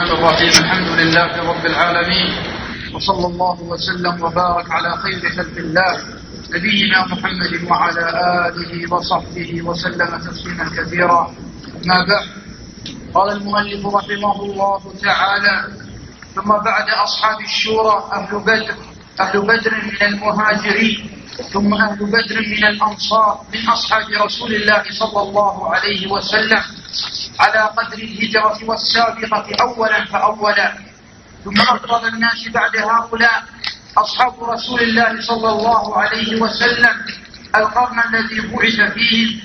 الرحمن الرحيم. الحمد لله رب العالمين. وصلى الله وسلم وبارك على خير خلق الله. نبينا محمد وعلى آله وصحبه وسلم تسليما كثيرا. ما بعد. قال المؤلف رحمه الله تعالى ثم بعد أصحاب الشورى أهل بدر أهل بدر من المهاجرين ثم أهل بدر من الأنصار من أصحاب رسول الله صلى الله عليه وسلم. على قدر الهجرة والسابقة أولا فأولا. ثم أفضل الناس بعد هؤلاء أصحاب رسول الله صلى الله عليه وسلم القرن الذي بعث فيه.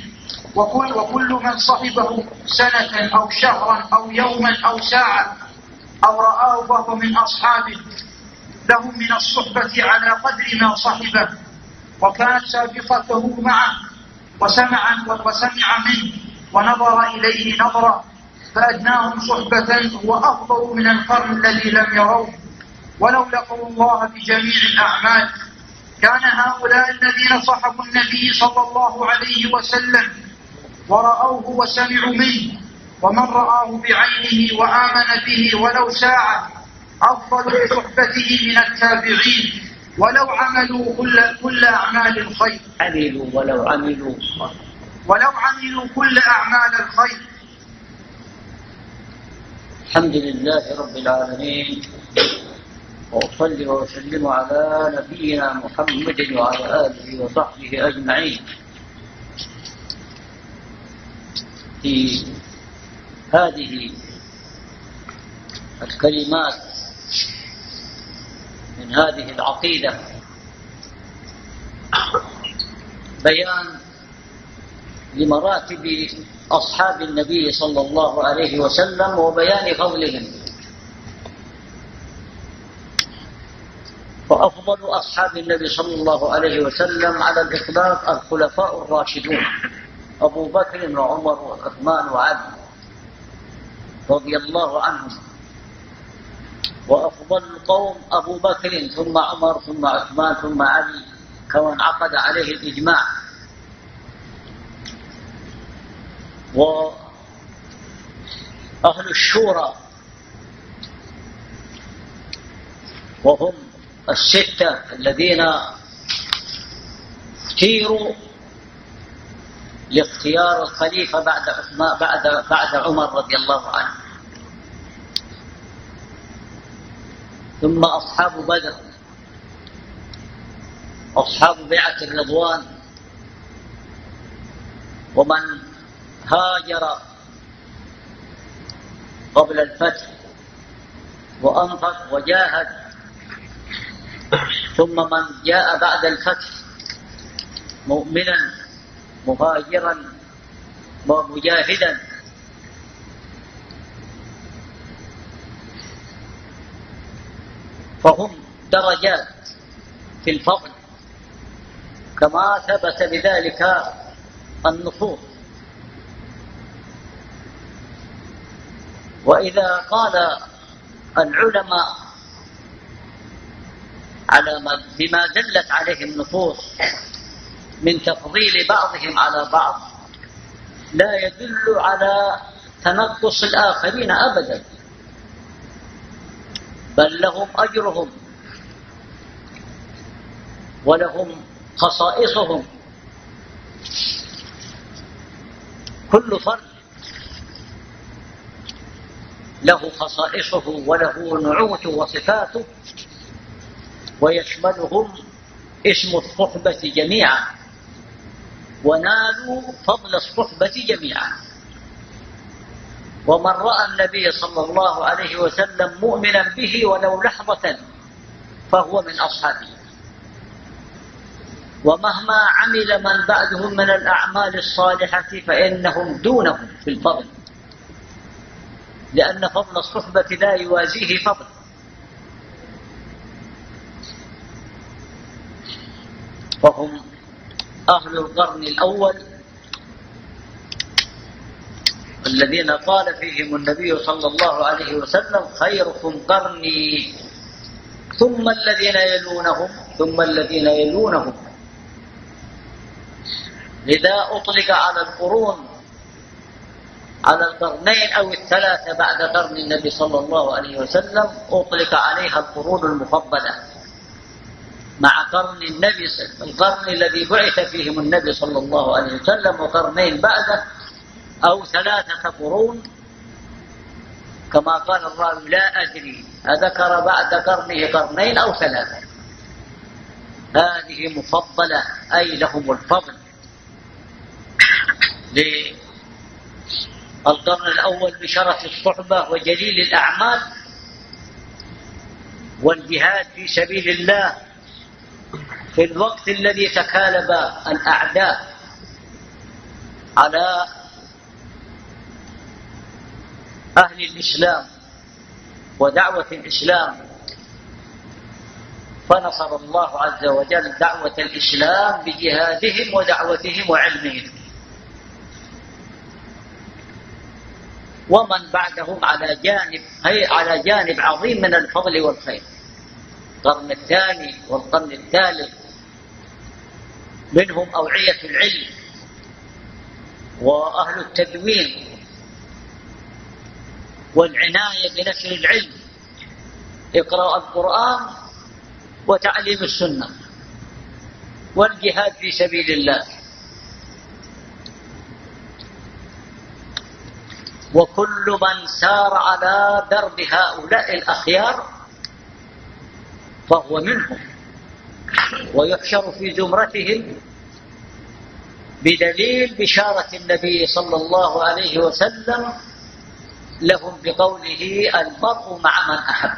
وكل, وكل من صحبه سنة أو شهرا أو يوما أو ساعة أو رآه فهو من أصحابه. لهم من الصحبة على قدر ما صحبه. وكانت سابقته معه وسمع وسمع منه. ونظر إليه نظرا فأدناهم صحبة هو أفضل من القرن الذي لم يروه. ولو لقوا الله بجميع الأعمال كان هؤلاء الذين صحبوا النبي صلى الله عليه وسلم ورأوه وسمعوا منه ومن رآه بعينه وآمن به ولو ساعة أفضل بصحبته من التابعين. ولو عملوا كل كل أعمال الخير. عملوا ولو عملوا. ولو عملوا كل أعمال الخير. الحمد لله رب العالمين. وأصلي وأسلم على نبينا محمد وعلى آله وصحبه أجمعين. في هذه الكلمات من هذه العقيدة بيان لمراتب أصحاب النبي صلى الله عليه وسلم وبيان فضلهم. وأفضل أصحاب النبي صلى الله عليه وسلم على الإطلاق الخلفاء الراشدون أبو بكر وعمر وعثمان وعلي رضي الله عنهم. وأفضل القوم أبو بكر ثم عمر ثم عثمان ثم علي كما انعقد عليه الإجماع. وأهل الشورى وهم الستة الذين اختيروا لاختيار الخليفة بعد بعد بعد عمر رضي الله عنه. ثم أصحاب بدر أصحاب بيعة الرضوان ومن هاجر قبل الفتح وأنفق وجاهد. ثم من جاء بعد الفتح مؤمنا مهاجرا ومجاهدا. فهم درجات في الفضل كما ثبت بذلك النصوص. وإذا قال العلماء على ما بما دلت عليه النصوص من تفضيل بعضهم على بعض لا يدل على تنقص الآخرين أبدا بل لهم أجرهم ولهم خصائصهم. كل فرد له خصائصه وله نعوت وصفاته ويشملهم اسم الصحبة جميعا. ونالوا فضل الصحبة جميعا. ومن رأى النبي صلى الله عليه وسلم مؤمنا به ولو لحظة فهو من أصحابه. ومهما عمل من بعدهم من الأعمال الصالحة فإنهم دونهم في الفضل. لأن فضل الصحبة لا يوازيه فضل. وهم أهل القرن الأول الذين قال فيهم النبي صلى الله عليه وسلم خيركم قرني. ثم الذين يلونهم ثم الذين يلونهم. لذا أطلق على القرون على القرنين أو الثلاثة بعد قرن النبي صلى الله عليه وسلم أطلق عليها القرون المفضلة. مع قرن النبي القرن الذي بعث فيهم النبي صلى الله عليه وسلم وقرنين بعده أو ثلاثة قرون. كما قال الراوي لا أدري أذكر بعد قرنه قرنين أو ثلاثة. هذه مفضلة أي لهم الفضل. للقرن الأول بشرف الصحبة وجليل الأعمال والجهاد في سبيل الله في الوقت الذي تكالب الأعداء على أهل الإسلام ودعوة الإسلام. فنصر الله عز وجل دعوة الإسلام بجهادهم ودعوتهم وعلمهم. ومن بعدهم على جانب هي على جانب عظيم من الفضل والخير. القرن الثاني والقرن الثالث. منهم أوعية العلم وأهل التدوين والعناية بنشر العلم. إقراء القرآن وتعليم السنة والجهاد في سبيل الله. وكل من سار على درب هؤلاء الأخيار فهو منهم. ويحشر في زمرتهم بدليل بشارة النبي صلى الله عليه وسلم لهم بقوله المرء مع من أحب.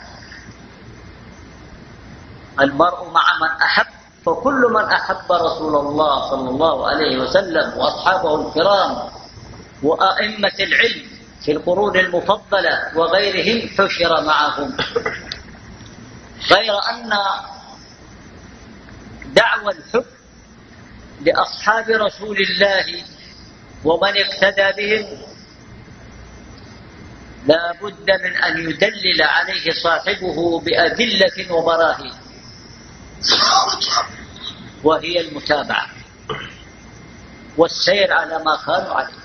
المرء مع من أحب فكل من أحب رسول الله صلى الله عليه وسلم وأصحابه الكرام وأئمة العلم في القرون المفضلة وغيرهم حشر معهم. غير أن دعوى الحب لأصحاب رسول الله ومن اقتدى بهم لا بد من أن يدلل عليه صاحبه بأدلة وبراهين. وهي المتابعة. والسير على ما كانوا عليه.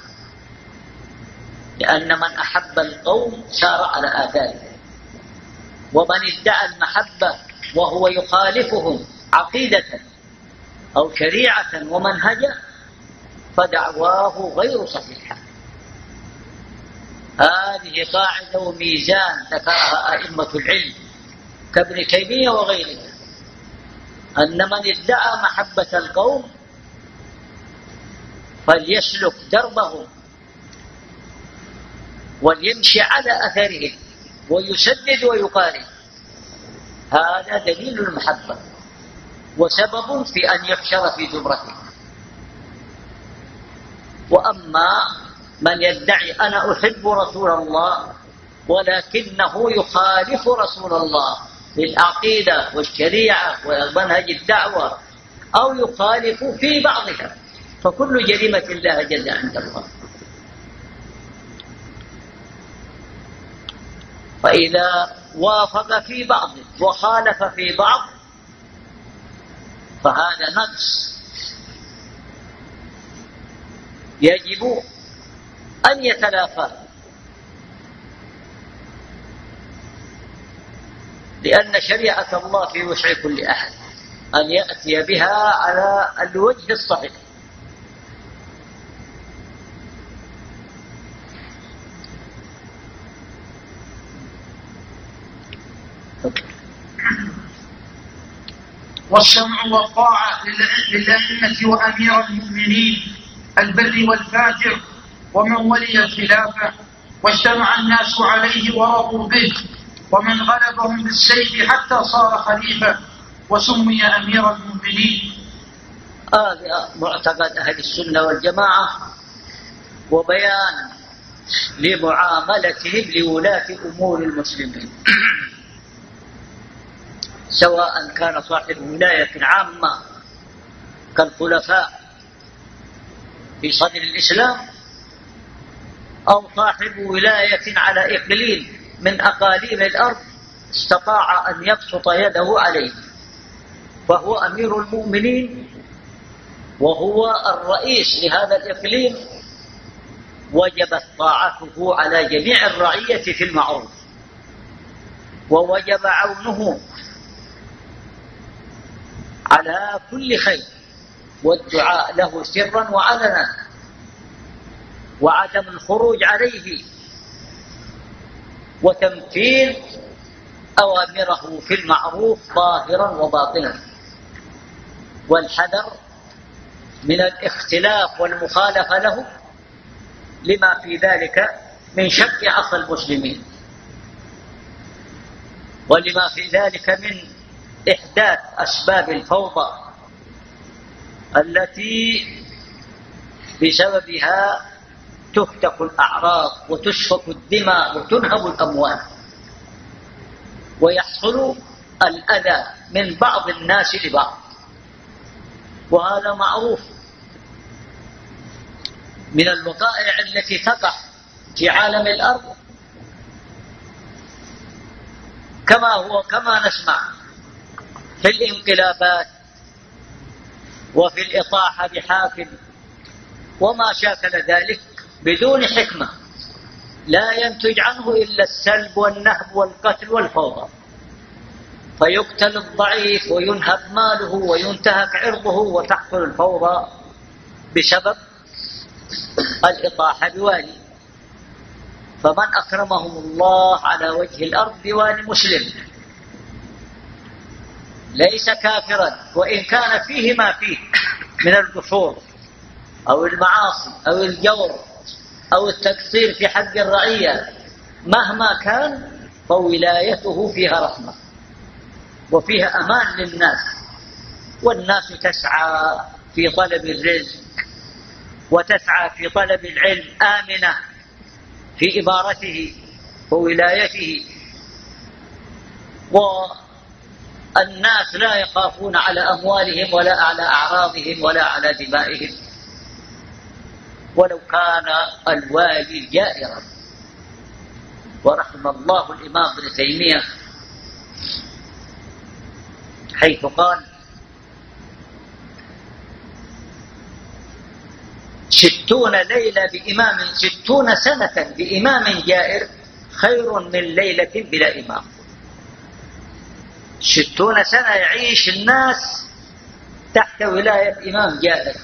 لأن من أحب القوم سار على آثارهم. ومن ادعى المحبة وهو يخالفهم عقيدة أو شريعة ومنهجا فدعواه غير صحيحة. هذه قاعدة وميزان ذكرها أئمة العلم كابن تيمية وغيره أن من ادعى محبة القوم فليسلك دربهم وليمشي على أثرهم ويسدد ويقارن. هذا دليل المحبة وسبب في أن يحشر في زمرته وأما من يدعي أنا أحب رسول الله ولكنه يخالف رسول الله في العقيدة والشريعة ومنهج الدعوة أو يخالف في بعضها فكل جريمة الله جل عند الله. فإذا وافق في بعض وخالف في بعض فهذا نقص. يجب أن يتلافى. لأن شريعة الله في وسع كل أحد أن يأتي بها على الوجه الصحيح. والسمع والطاعة للأئمة وأمير المؤمنين البر والفاجر ومن ولي الخلافة واجتمع الناس عليه ورضوا به ومن غلبهم بالسيف حتى صار خليفة وسمي أمير المؤمنين. هذا معتقد أهل السنة والجماعة وبيان لمعاملتهم لولاة أمور المسلمين. سواء كان صاحب ولاية عامة كالخلفاء في صدر الإسلام أو صاحب ولاية على إقليم من أقاليم الأرض استطاع أن يبسط يده عليه فهو أمير المؤمنين وهو الرئيس لهذا الإقليم وجبت طاعته على جميع الرعية في المعروف ووجب عونه على كل خير. والدعاء له سرا وعلنا وعدم الخروج عليه. وتمثيل أوامره في المعروف ظاهرا وباطنا. والحذر من الاختلاف والمخالفة له لما في ذلك من شق عصى المسلمين. ولما في ذلك من إحداث أسباب الفوضى التي بسببها تهتك الأعراض وتسفك الدماء وتنهب الأموال ويحصل الأذى من بعض الناس لبعض. وهذا معروف من الوقائع التي تقع في عالم الأرض. كما هو كما نسمع في الانقلابات وفي الإطاحة بحاكم وما شاكل ذلك بدون حكمة لا ينتج عنه إلا السلب والنهب والقتل والفوضى. فيقتل الضعيف وينهب ماله وينتهك عرضه وتحصل الفوضى بسبب الإطاحة بوالي. فمن أكرمهم الله على وجه الأرض بوالي مسلم. ليس كافرا وإن كان فيه ما فيه من القصور أو المعاصي أو الجور أو التقصير في حق الرعية مهما كان فولايته فيها رحمة وفيها أمان للناس والناس تسعى في طلب الرزق وتسعى في طلب العلم آمنة في إبارته وولايته. والناس لا يخافون على أموالهم ولا على أعراضهم ولا على دمائهم. ولو كان الوالي جائرا. ورحم الله الإمام ابن تيمية حيث قال ستون ليلة بإمام ستون سنة بإمام جائر خير من ليلة بلا إمام. ستون سنة يعيش الناس تحت ولاية إمام جائر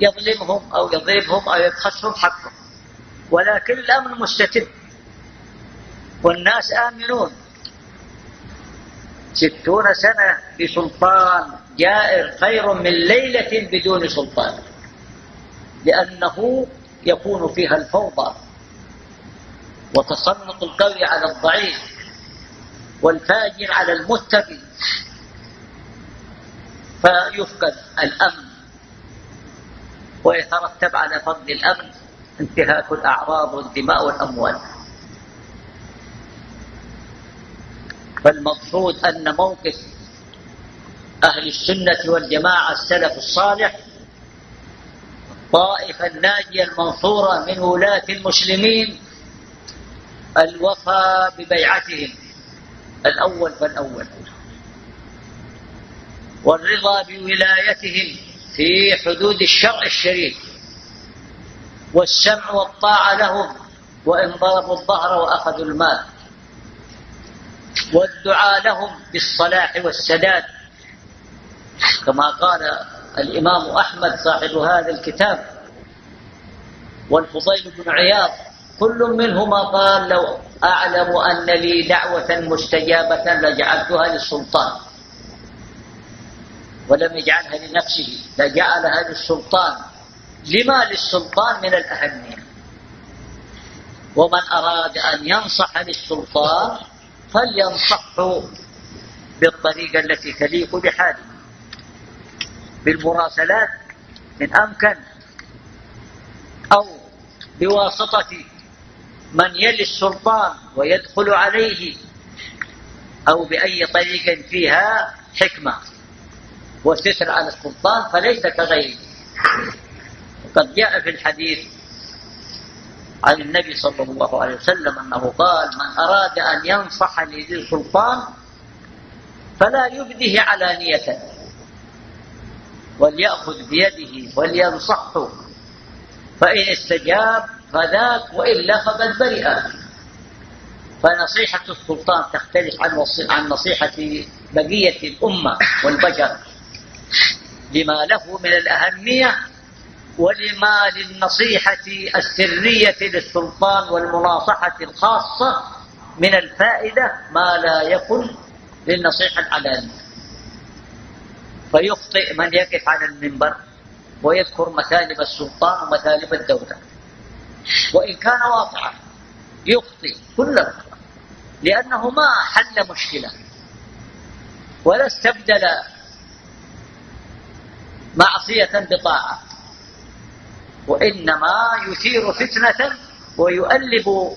يظلمهم أو يضربهم أو يبخسهم حقهم. ولكن الأمن مستتب والناس آمنون. ستون سنة بسلطان جائر خير من ليلة بدون سلطان. لأنه يكون فيها الفوضى. وتسلط القوي على الضعيف. والفاجر على المتقي. فيفقد الأمن. ويترتب على فقد الأمن انتهاك الأعراض والدماء والأموال. فالمقصود أن موقف أهل السنة والجماعة السلف الصالح الطائفة الناجية المنصورة من ولاة المسلمين الوفاء ببيعتهم. الأول فالأول والرضا بولايتهم في حدود الشرع الشريف. والسمع والطاعة لهم وإن ضربوا الظهر وأخذوا المال. والدعاء لهم بالصلاح والسداد. كما قال الإمام أحمد صاحب هذا الكتاب. والفضيل بن عياض كل منهما قال لو أعلم أن لي دعوة مستجابة لجعلتها للسلطان. ولم يجعلها لنفسه لجعلها للسلطان. لما للسلطان من الأهمية؟ ومن أراد أن ينصح للسلطان فلينصحه بالطريقة التي تليق بحاله. بالمراسلات إن أمكن أو بواسطة من يلي السلطان ويدخل عليه أو بأي طريق فيها حكمة وستر على السلطان فليس كغيره. قد جاء في الحديث عن النبي صلى الله عليه وسلم أنه قال من أراد أن ينصح لذي السلطان فلا يبده علانية وليأخذ بيده ولينصحه فإن استجاب فذاك وإلا فقد برئ فنصيحة السلطان تختلف عن عن نصيحة بقية الأمة والبشر. لما له من الأهمية ولما للنصيحة السرية للسلطان والمناصحة الخاصة من الفائدة ما لا يكن للنصيحة العلانية. فيخطئ من يقف على المنبر ويذكر مثالب السلطان ومثالب الدولة. وإن كان واقعا يخطئ كل الخطأ لأنه ما حل مشكلة ولا استبدل معصية بطاعة وإنما يثير فتنة ويؤلب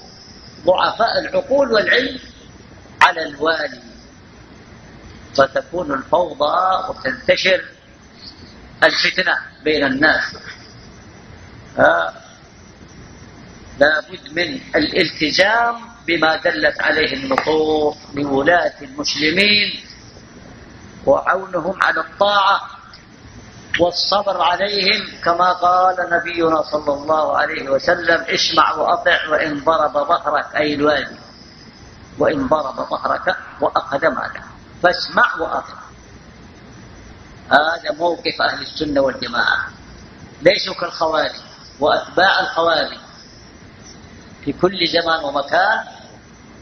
ضعفاء العقول والعلم على الوالي. فتكون الفوضى وتنتشر الفتنة بين الناس. لا بد من الالتزام بما دلت عليه النصوص لولاة المسلمين وعونهم على الطاعة والصبر عليهم كما قال نبينا صلى الله عليه وسلم اسمع وأطع وإن ضرب ظهرك أي الوالي وإن ضرب ظهرك وأخذ مالك فاسمع وأطع. هذا موقف أهل السنة والجماعة. ليسوا كالخوارج وأتباع الخوارج في كل زمان ومكان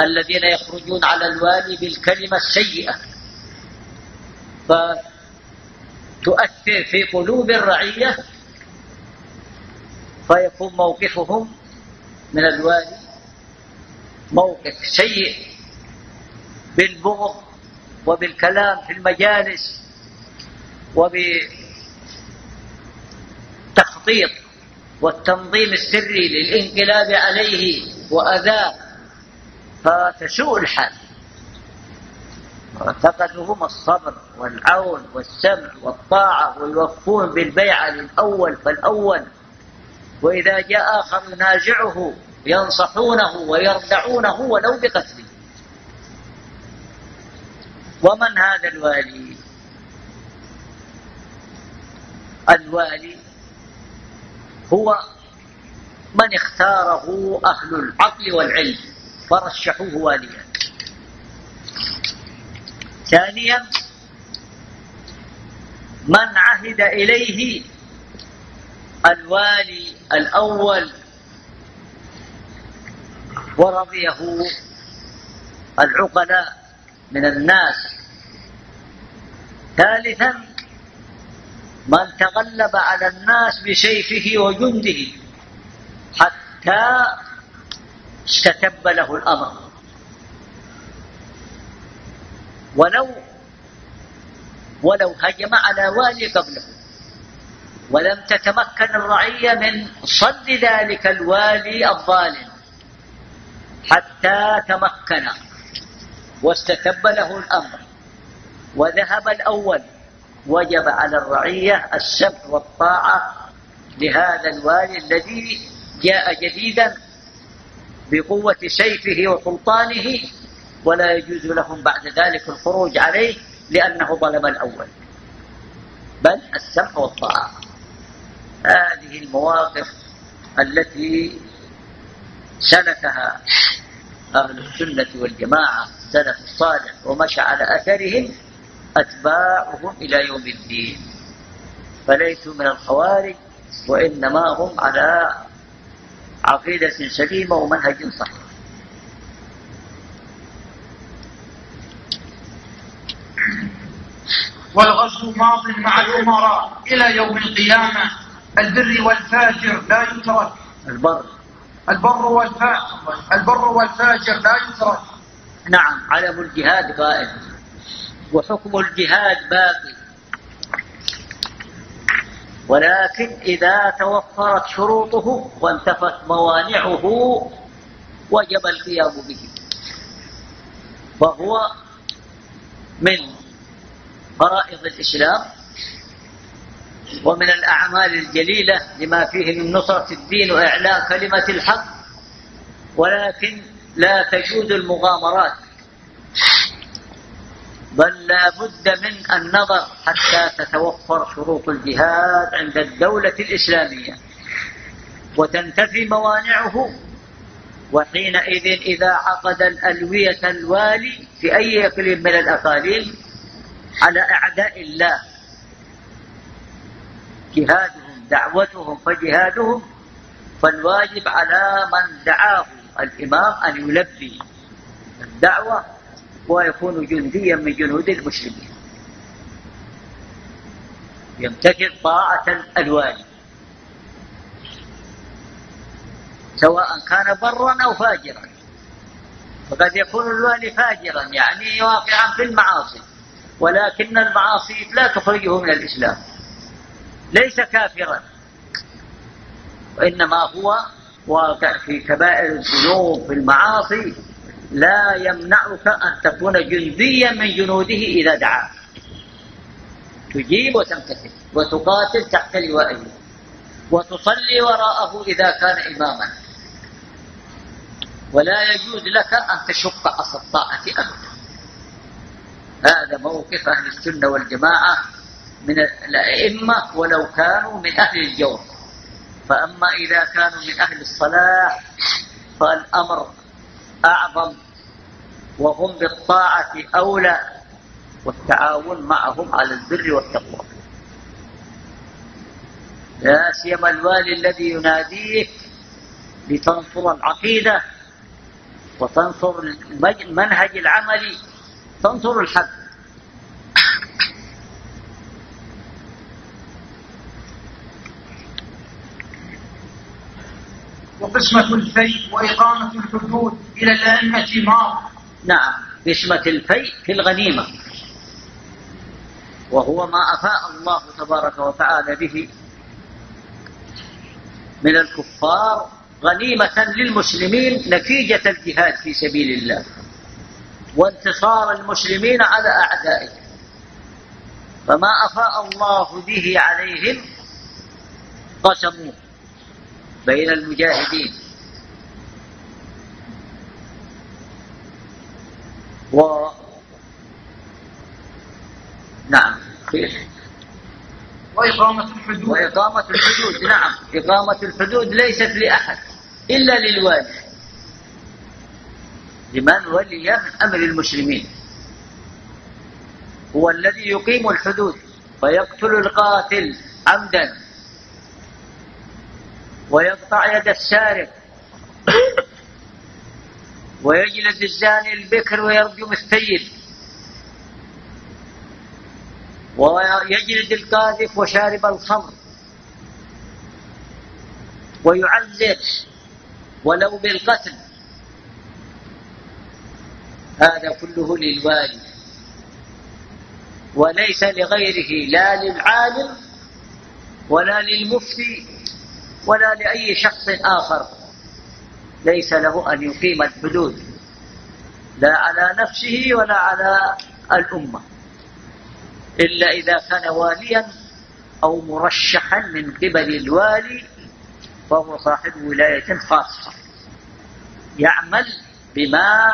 الذين يخرجون على الوالي بالكلمة السيئة. فتؤثر في قلوب الرعية فيكون موقفهم من الوالي موقف سيء بالبغض وبالكلام في المجالس وبتخطيط والتنظيم السري للانقلاب عليه وأذاه. فتسوء الحال. فقدهم الصبر والعون والسمع والطاعة ويوفون بالبيعة للأول فالأول. وإذا جاء آخر ينازعه ينصحونه ويردعونه ولو بقتله. ومن هذا الوالي؟ الوالي هو من اختاره أهل العقل والعلم فرشحوه واليا. ثانيا من عهد إليه الوالي الأول ورضيه العقلاء من الناس. ثالثا من تغلب على الناس بسيفه وجنده حتى استتب له الأمر. ولو ولو هجم على والي قبله ولم تتمكن الرعية من صد ذلك الوالي الظالم حتى تمكن واستتب له الأمر. وذهب الأول وجب على الرعية السمع والطاعة لهذا الوالي الذي جاء جديدا بقوة سيفه وسلطانه ولا يجوز لهم بعد ذلك الخروج عليه لأنه ظلم الأول. بل السمع والطاعة. هذه المواقف التي سلكها أهل السنة والجماعة السلف الصالح ومشى على أثرهم أتباعهم إلى يوم الدين. فليسوا من الخوارج وإنما هم على عقيدة سليمة ومنهج صحيح. والغزو ماض مع الأمراء إلى يوم القيامة. البر والفاجر لا يترك. البر. البر والفاجر البر والفاجر لا يترك. نعم علم الجهاد قائم. وحكم الجهاد باقي ولكن إذا توفرت شروطه وانتفت موانعه وجب القيام به. وهو من فرائض الإسلام ومن الأعمال الجليلة لما فيه من نصرة الدين وإعلاء كلمة الحق. ولكن لا تجوز المغامرات. بل لا بد من النظر حتى تتوفر شروط الجهاد عند الدولة الإسلامية. وتنتفي موانعه وحينئذ إذا عقد الألوية الوالي في أي إقليم من الأقاليم على أعداء الله. جهادهم دعوتهم فجهادهم فالواجب على من دعاه الإمام أن يلبي الدعوة ويكون جنديا من جنود المسلمين. يمتثل طاعة الوالي سواء كان برا أو فاجرا. فقد يكون الوالي فاجرا يعني واقعا في المعاصي. ولكن المعاصي لا تخرجه من الإسلام. ليس كافرا. وإنما هو واقع في كبائر الذنوب في المعاصي. لا يمنعك أن تكون جنديا من جنوده إذا دعاك تجيب وتمتثل وتقاتل تحت لوائه وتصلي وراءه إذا كان إماما. ولا يجوز لك أن تشق أصل الطاعة أبدا. هذا موقف أهل السنة والجماعة من الأئمة ولو كانوا من أهل الجور فأما إذا كانوا من أهل الصلاح فالأمر أعظم وهم بالطاعة أولى والتعاون معهم على البر والتقوى. لا سيما الوالي الذي يناديك لتنصر العقيدة وتنصر المنهج العملي تنصر الحق. وقسمة الفيء وإقامة الحدود إلى الأئمة مار نعم قسمة الفيء في الغنيمة. وهو ما أفاء الله تبارك وتعالى به من الكفار غنيمة للمسلمين نتيجة الجهاد في سبيل الله وانتصار المسلمين على أعدائهم فما أفاء الله به عليهم قسموه. بين المجاهدين. و نعم. وإقامة الحدود. وإقامة الحدود نعم. إقامة الحدود ليست لأحد إلا للوالي. لمن ولي من أمر المسلمين. هو الذي يقيم الحدود فيقتل القاتل عمدا. ويقطع يد السارق. ويجلد الزاني البكر ويرجم السيد ويجلد القاذف وشارب الخمر. ويعذر ولو بالقتل هذا كله للوالي. وليس لغيره لا للعالم ولا للمفتي. ولا لأي شخص آخر. ليس له أن يقيم الحدود. لا على نفسه ولا على الأمة. إلا إذا كان واليا أو مرشحا من قبل الوالي فهو صاحب ولاية خاصة. يعمل بما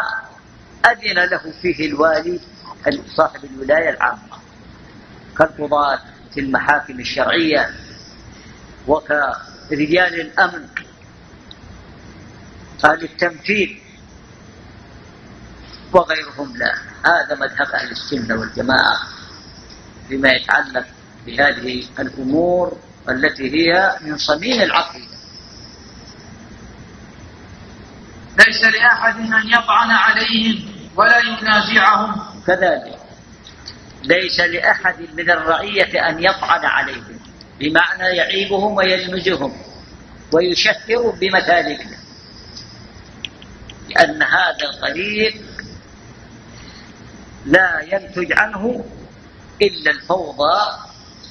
أذن له فيه الوالي صاحب الولاية العامة. كالقضاة في المحاكم الشرعية وكرجال الأمن أهل التمثيل وغيرهم لا. هذا مذهب أهل السنة والجماعة فيما يتعلق بهذه الأمور التي هي من صميم العقيدة. ليس لأحد أن يطعن عليهم ولا ينازعهم. كذلك ليس لأحد من الرعية أن يطعن عليهم. بمعنى يعيبهم ويلمزهم ويشهر بمثالهم لأن هذا الطريق لا ينتج عنه إلا الفوضى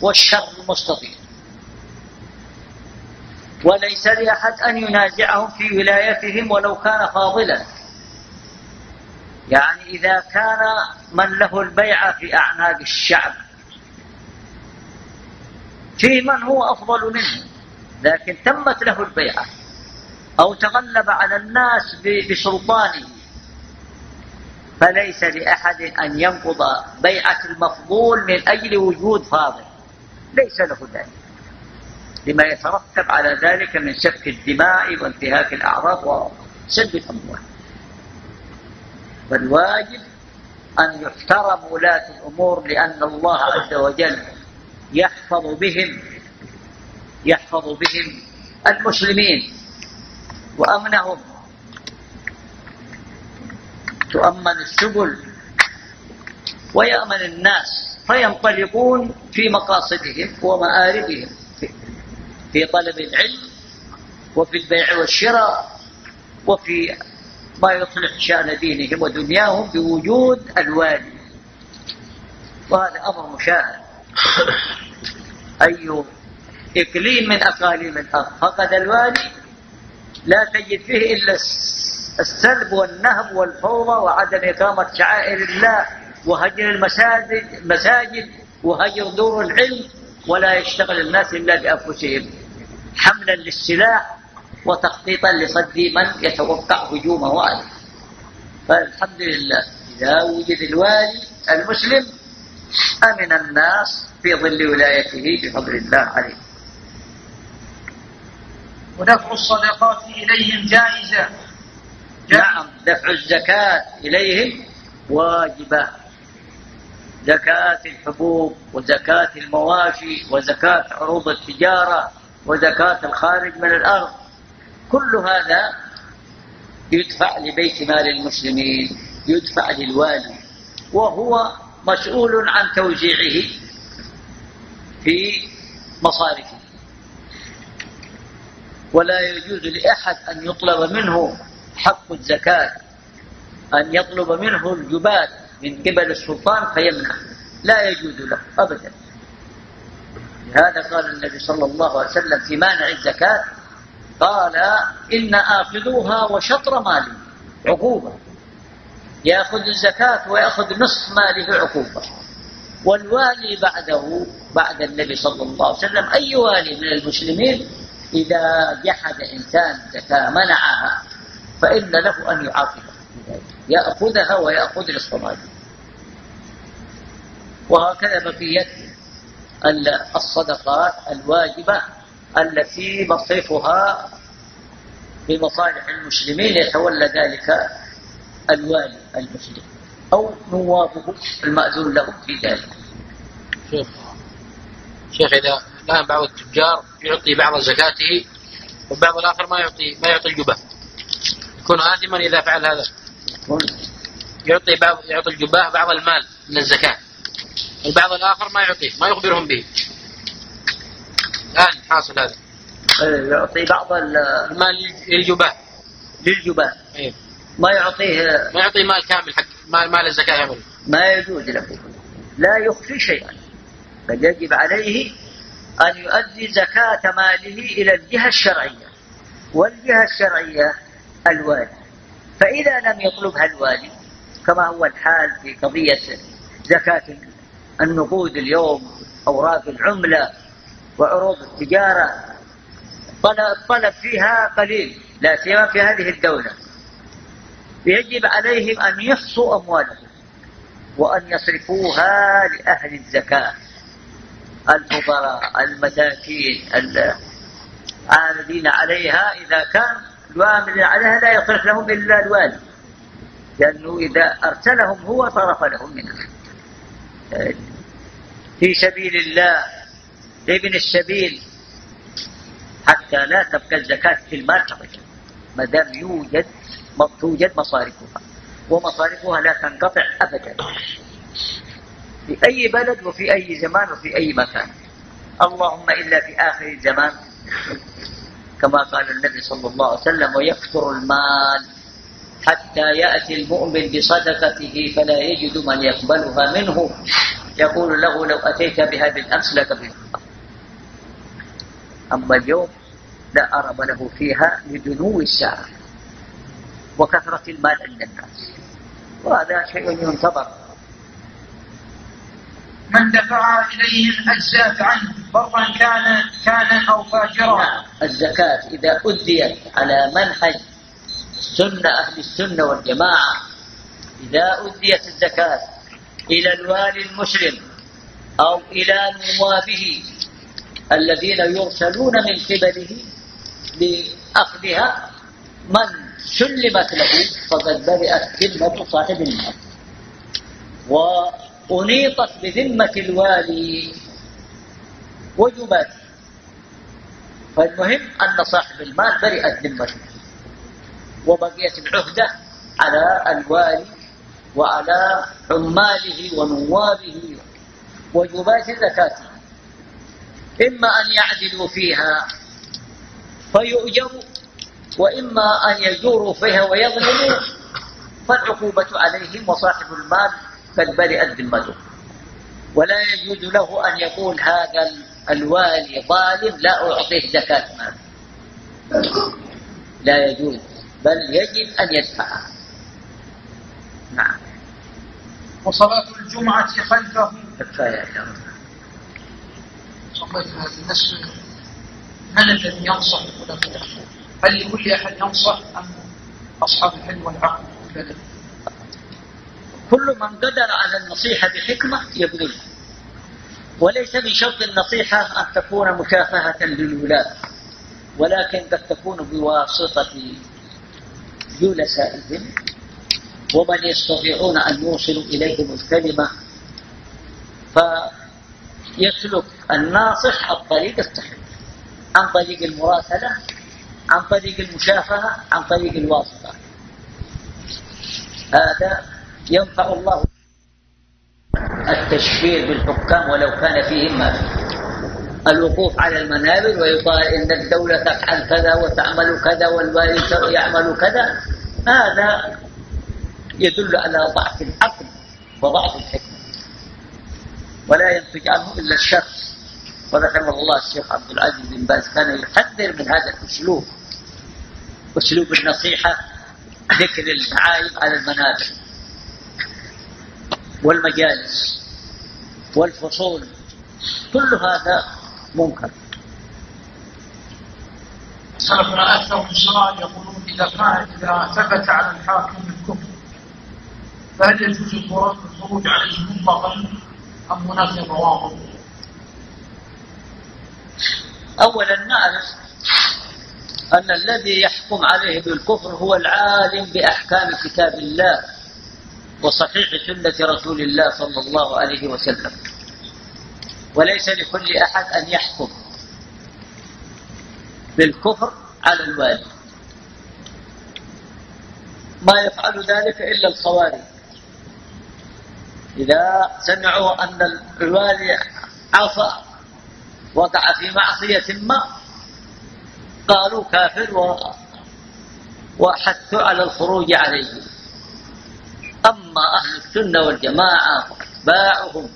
والشر المستطيل وليس لأحد أن ينازعهم في ولايتهم ولو كان فاضلا. يعني إذا كان من له البيعة في أعناق الشعب في من هو أفضل منه. لكن تمت له البيعة أو تغلب على الناس بسلطانه. فليس لأحد أن ينقض بيعة المفضول من أجل وجود فاضل. ليس له ذلك. لما يترتب على ذلك من سفك الدماء وانتهاك الأعراض وسد الأموال. فالواجب أن يحترم ولاة الأمور لأن الله عز وجل يحفظ بهم يحفظ بهم المسلمين وأمنهم. تؤمن السبل ويأمن الناس فينطلقون في مقاصدهم ومآربهم في طلب العلم وفي البيع والشراء وفي ما يصلح شأن دينهم ودنياهم بوجود الوالي. وهذا أمر مشاهد. أي إقليم من أقاليم الأرض. فقد الوالي لا تجد فيه إلا السلب والنهب والفوضى وعدم إقامة شعائر الله وهجر المساجد المساجد وهجر دور العلم ولا يشتغل الناس إلا بأنفسهم. حملا للسلاح وتخطيطا لصد من يتوقع هجومه عليه فالحمد لله. إذا وجد الوالي المسلم أمن الناس في ظل ولايته بفضل الله عليه. ودفع الصدقات إليهم جائزة. نعم دفع الزكاة إليهم واجبة. زكاة الحبوب وزكاة المواشي وزكاة عروض التجارة وزكاة الخارج من الأرض. كل هذا يدفع لبيت مال المسلمين يدفع للوالي. وهو مسؤول عن توزيعه في مصارفه. ولا يجوز لأحد أن يطلب منه حق الزكاة أن يطلب منه الجبات من قبل السلطان فيمنع. لا يجوز له أبدا. لهذا قال النبي صلى الله عليه وسلم في مانع الزكاة قال إن آخذوها وشطر مالي عقوبة. يأخذ الزكاة ويأخذ نصف ماله عقوبة. والوالي بعده بعد النبي صلى الله عليه وسلم أي والي من المسلمين إذا جحد إنسان زكاة منعها فإن له أن يعاقبه. يأخذها ويأخذ نصف ماله. وهكذا بقية الصدقات الواجبة التي مصرفها بمصالح المسلمين يتولى ذلك الوالي. المسلم أو نوابه المأذون لهم في ذلك. شيخ شيخ إذا الآن بعض التجار يعطي بعض زكاته والبعض الآخر ما يعطي ما يعطي الجبة يكون آثما إذا فعل هذا. يعطي بعض يعطي الجباه بعض المال من الزكاة. البعض الآخر ما يعطيه ما يخبرهم به. الآن حاصل هذا. إيه، يعطي بعض المال للجباه للجباه إيه؟ ما يعطيه ما يعطي مال كامل حق مال مال الزكاة كامل ما يجوز له. لا يخفي شيئا. بل يجب عليه أن يؤدي زكاة ماله إلى الجهة الشرعية. والجهة الشرعية الوالي فإذا لم يطلبها الوالي كما هو الحال في قضية زكاة النقود اليوم أوراق العملة وعروض التجارة الطلب فيها قليل لا سيما في هذه الدولة. يجب عليهم أن يحصوا أموالهم وأن يصرفوها لأهل الزكاة. الفقراء المساكين العاملين عليها إذا كان العامل عليها لا يصرف لهم إلا الوالي لأنه إذا أرسلهم هو صرف لهم منها. في سبيل الله ابن السبيل حتى لا تبقى الزكاة في المال ترجع ما دام يوجد توجد مصارفها. ومصارفها لا تنقطع أبدا. في أي بلد وفي أي زمان وفي أي مكان. اللهم إلا في آخر الزمان. كما قال النبي صلى الله عليه وسلم ويكثر المال حتى يأتي المؤمن بصدقته فلا يجد من يقبلها منه. يقول له لو أتيت بها بالأمس لقبلتها أما اليوم لا أرب له فيها لدنو الساعة وكثرة المال عند الناس. وهذا شيء ينتظر. من دفع إليهم أجزاء عنه برا كان كان أو فاجرا. نعم الزكاة إذا أديت على منهج سنة أهل السنة والجماعة إذا أديت الزكاة إلى الوالي المسلم أو إلى نوابه الذين يرسلون من قبله لأخذها من سلمت له فقد برئت ذمة صاحب المال وأنيطت بذمة الوالي وجبت فالمهم أن صاحب المال برئت ذمته. وبقيت العهدة على الوالي وعلى عماله ونوابه وجبات زكاته. إما أن يعدلوا فيها فيؤجروا وإما أن يجوروا فيها ويظلموا فالعقوبة عليهم وصاحب المال قد برئت ذمته ولا يجوز له أن يقول هذا الوالي ظالم لا أعطيه زكاة مال. لا يجوز بل يجب أن يدفعها نعم. وصلاة الجمعة خلفه. كفاية صليت هذه النص من الذي ينصح الخلفاء؟ هل لكل أحد ينصح أم أصحاب الحلم والعقل؟ كل من قدر على النصيحة بحكمة يبذلها وليس من شرط النصيحة أن تكون مكافأة للولاة ولكن قد تكون بواسطة جلسائهم ومن يستطيعون أن يوصلوا إليهم الكلمة فيسلك الناصح الطريق الصحيح. عن طريق المراسلة عن طريق المشافهة عن طريق الواسطة. هذا ينفع الله التشفير بالحكام ولو كان فيهم ما فيه. الوقوف على المنابر ويقال إن الدولة تفعل كذا وتعمل كذا والوالي يعمل كذا. هذا يدل على ضعف العقل وضعف الحكمة. ولا ينتج عنه إلا الشخص. ورحمه الله الشيخ عبد العزيز بن باز كان يحذر من هذا الأسلوب. أسلوب النصيحة ذكر المعايب على المنابر والمجالس والفصول. كل هذا منكر. سلفنا أكثر من سؤال يقولون إذا كان إذا ثبت على الحاكم الكفر فهل يجوز الخروج عليه مطلقا أم هناك ضوابط؟ أولا نعرف أن الذي يحكم عليه بالكفر هو العالم بأحكام كتاب الله وصحيح سنة رسول الله صلى الله عليه وسلم. وليس لكل أحد أن يحكم بالكفر على الوالي ما يفعل ذلك إلا الخوارج. إذا سمعوا أن الوالي عصى وقع في معصية ما قالوا كافر وحثوا على الخروج عليه. أما أهل السنة والجماعة وأتباعهم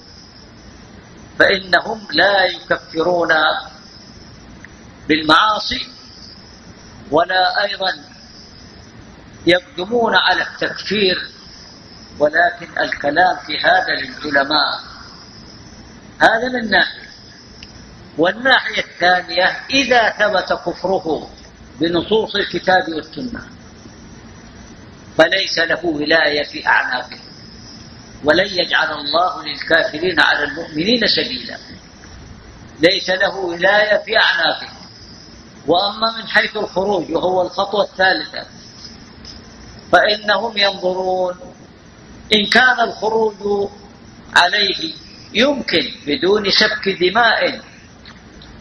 فإنهم لا يكفرون بالمعاصي ولا أيضا يقدمون على التكفير ولكن الكلام في هذا للعلماء. هذا من ناحية. والناحية الثانية إذا ثبت كفره بنصوص الكتاب والسنة فليس له ولاية في أعناقه ولن يجعل الله للكافرين على المؤمنين سبيلا. ليس له ولاية في أعناقه. وأما من حيث الخروج وهو الخطوة الثالثة فإنهم ينظرون إن كان الخروج عليه يمكن بدون سفك دماء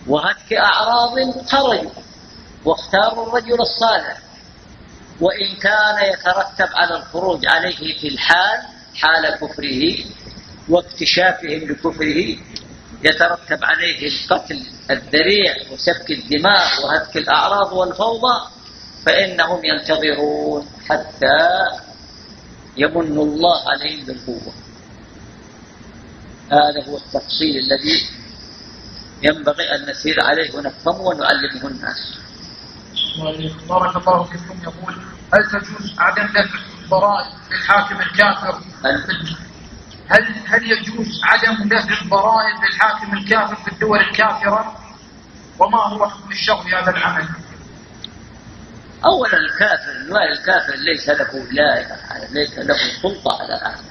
وهتك أعراض خرجوا واختاروا الرجل الصالح. وإن كان يترتب على الخروج عليه في الحال حال كفره واكتشافهم لكفره يترتب عليه القتل الذريع وسفك الدماء وهتك الأعراض والفوضى فإنهم ينتظرون حتى يمن الله عليهم بالقوة. هذا هو التفصيل الذي ينبغي أن نسير عليه ونفهمه ونعلمه الناس بارك الله فيكم يقول هل تجوز عدم دفع الضرائب للحاكم الكافر؟ هل؟ هل يجوز عدم دفع الضرائب للحاكم الكافر في الدول الكافرة؟ وما هو حكم الشرع في هذا العمل؟ أولا الكافر الوالي الكافر ليس له ولاية ليس له سلطة على أحد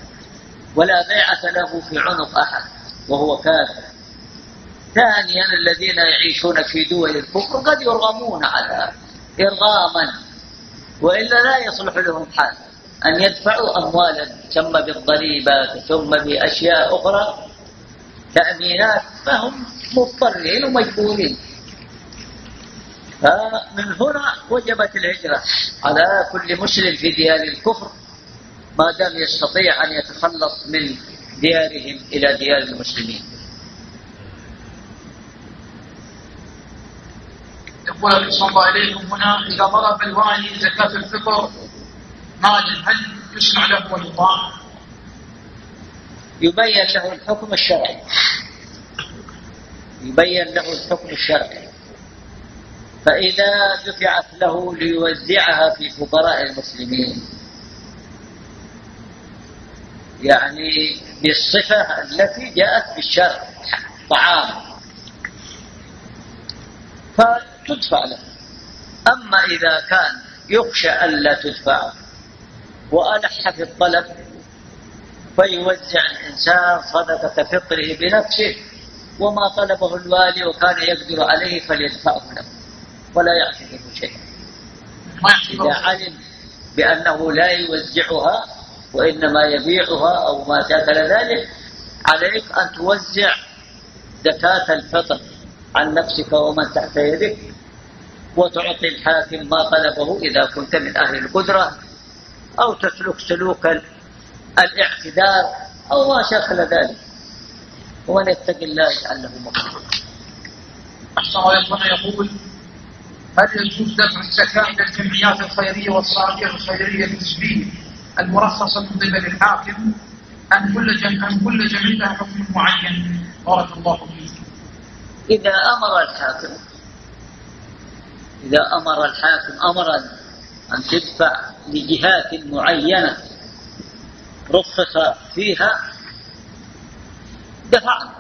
ولا بيعة له في عنق أحد وهو كافر. ثانيا الذين يعيشون في دول الكفر قد يرغمون على إرغاما وإلا لا يصلح لهم حال أن يدفعوا أموالا ثم بالضريبة ثم بأشياء أخرى تأمينات فهم مضطرين ومجبورين. فمن هنا وجبت الهجرة على كل مسلم في ديار الكفر. ما دام يستطيع أن يتخلص من ديارهم إلى ديار المسلمين. يقول أحسن الله إليكم هنا إذا طلب الوالي زكاة الفطر مالا هل يسمع له ويطاع؟ يبين له الحكم الشرعي. يبين له الحكم الشرعي. فإذا دفعت له ليوزعها في فقراء المسلمين. يعني بالصفة التي جاءت بالشرع طعام. فتدفع له أما إذا كان يخشى ألا تدفع وألح في الطلب فيوزع الإنسان صدقة فطره بنفسه وما طلبه الوالي وكان يقدر عليه فليدفعه له ولا يعتقد شيئا. إذا علم بأنه لا يوزعها وإنما يبيعها أو ما شاكل ذلك عليك أن توزع زكاة الفطر عن نفسك ومن تحت يدك وتعطي الحاكم ما طلبه إذا كنت من أهل القدرة أو تسلك سلوك الاعتذار أو ما شاكل ذلك. ومن يتق الله يجعل له مخرجا أحسن الله يقول هل يجوز دفع الزكاة إلى الجمعيات الخيرية والصالحية الخيرية النسبية المرخصة من قبل الحاكم؟ أم كل. أم كل جمعية لها حكم معين؟ بارك الله فيك. إذا أمر الحاكم إذا أمر الحاكم أمرا أن تدفع لجهات معينة رخص فيها دفعنا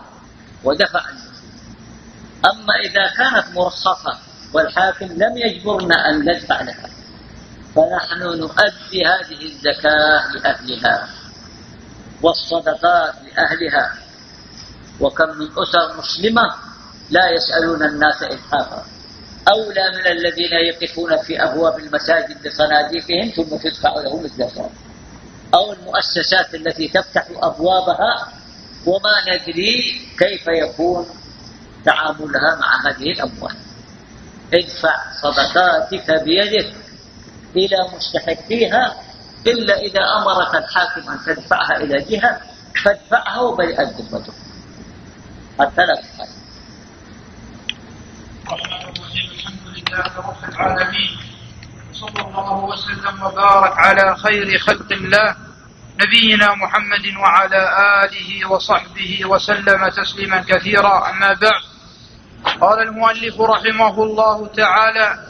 ودفع أما إذا كانت مرخصة والحاكم لم يجبرنا أن ندفع لها فنحن نؤدي هذه الزكاة لأهلها والصدقات لأهلها. وكم من أسر مسلمة لا يسألون الناس إلحافا أولى من الذين يقفون في أبواب المساجد بصناديقهم ثم تدفع لهم الزكاة. أو المؤسسات التي تفتح أبوابها وما ندري كيف يكون تعاملها مع هذه الأموال. ادفع صدقاتك بيدك إلى مستحقيها إلا إذا أمرك الحاكم أن تدفعها إلى جهة فادفعها وبرئت ذمتك حتى لا تفعل الحمد لله رب العالمين. الله وسلم وبارك على خير خلق الله نبينا محمد وعلى آله وصحبه وسلم تسليما كثيرا. أما بعد قال المؤلف رحمه الله تعالى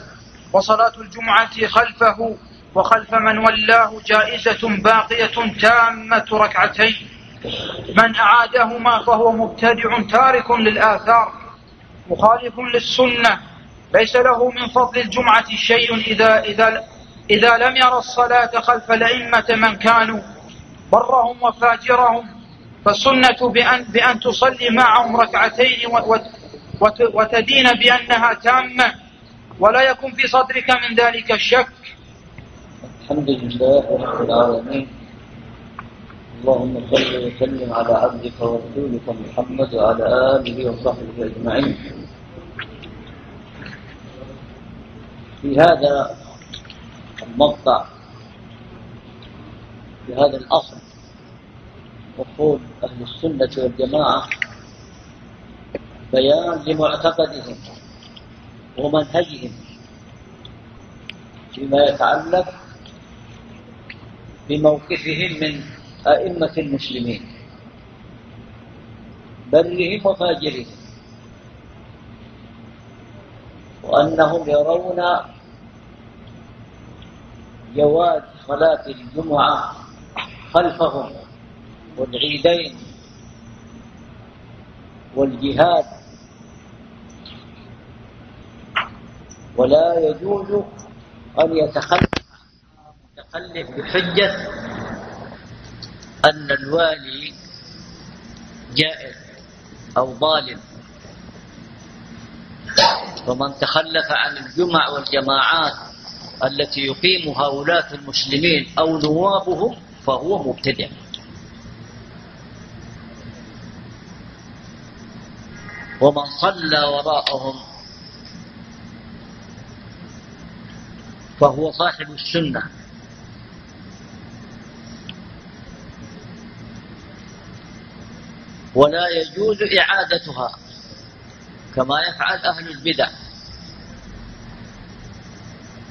وصلاة الجمعة خلفه وخلف من ولاه جائزة باقية تامة ركعتين. من أعادهما فهو مبتدع تارك للآثار مخالف للسنة ليس له من فضل الجمعة شيء إذا, إذا, إذا لم يرى الصلاة خلف الأئمة من كانوا برهم وفاجرهم فالسنة بأن, بأن تصلي معهم ركعتين وتدين بأنها تامة ولا يكن في صدرك من ذلك الشك الحمد لله رب العالمين. اللهم صل وسلم على عبدك ورسولك محمد وعلى آله وصحبه أجمعين. في هذا المقطع في هذا الأصل وقول أهل السنة والجماعة بيان لمعتقدهم ومنهجهم فيما يتعلق بموقفهم من أئمة المسلمين برهم وفاجرهم. وأنهم يرون جواز صلاة الجمعة خلفهم والعيدين والجهاد. ولا يجوز أن يتخلف متخلف بحجة أن الوالي جائر أو ظالم. ومن تخلف عن الجمع والجماعات التي يقيمها ولاة المسلمين أو نوابهم فهو مبتدع. ومن صلى وراءهم فهو صاحب السنة. ولا يجوز إعادتها. كما يفعل أهل البدع.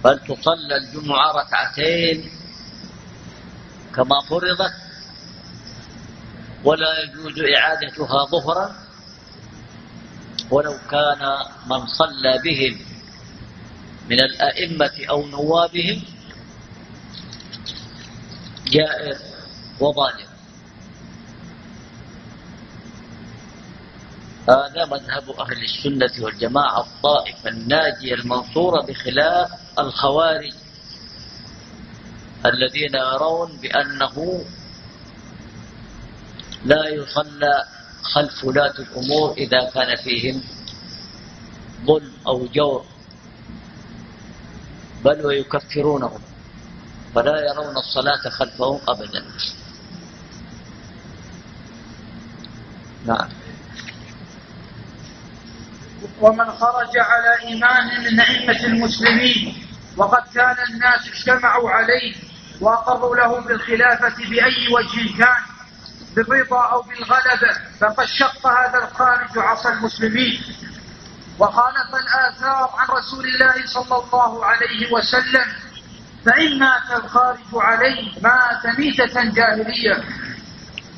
بل تصلى الجمعة ركعتين كما فرضت ولا يجوز إعادتها ظهرا. ولو كان من صلى بهم من الأئمة أو نوابهم جائر وظالم هذا مذهب أهل السنة والجماعة الطائفة الناجية المنصورة بخلاف الخوارج الذين يرون بأنه لا يصلى خلف ولاة الأمور إذا كان فيهم ظلم أو جور بل ويكفرونهم فلا يرون الصلاة خلفهم أبدا. نعم. ومن خرج على إمام من أئمة المسلمين وقد كان الناس اجتمعوا عليه وأقروا له بالخلافة بأي وجه كان بالرضا أو بالغلبة فقد شق هذا الخارج عصا المسلمين. وخالف الآثار عن رسول الله صلى الله عليه وسلم فإن مات الخارج عليه مات ميتة جاهلية.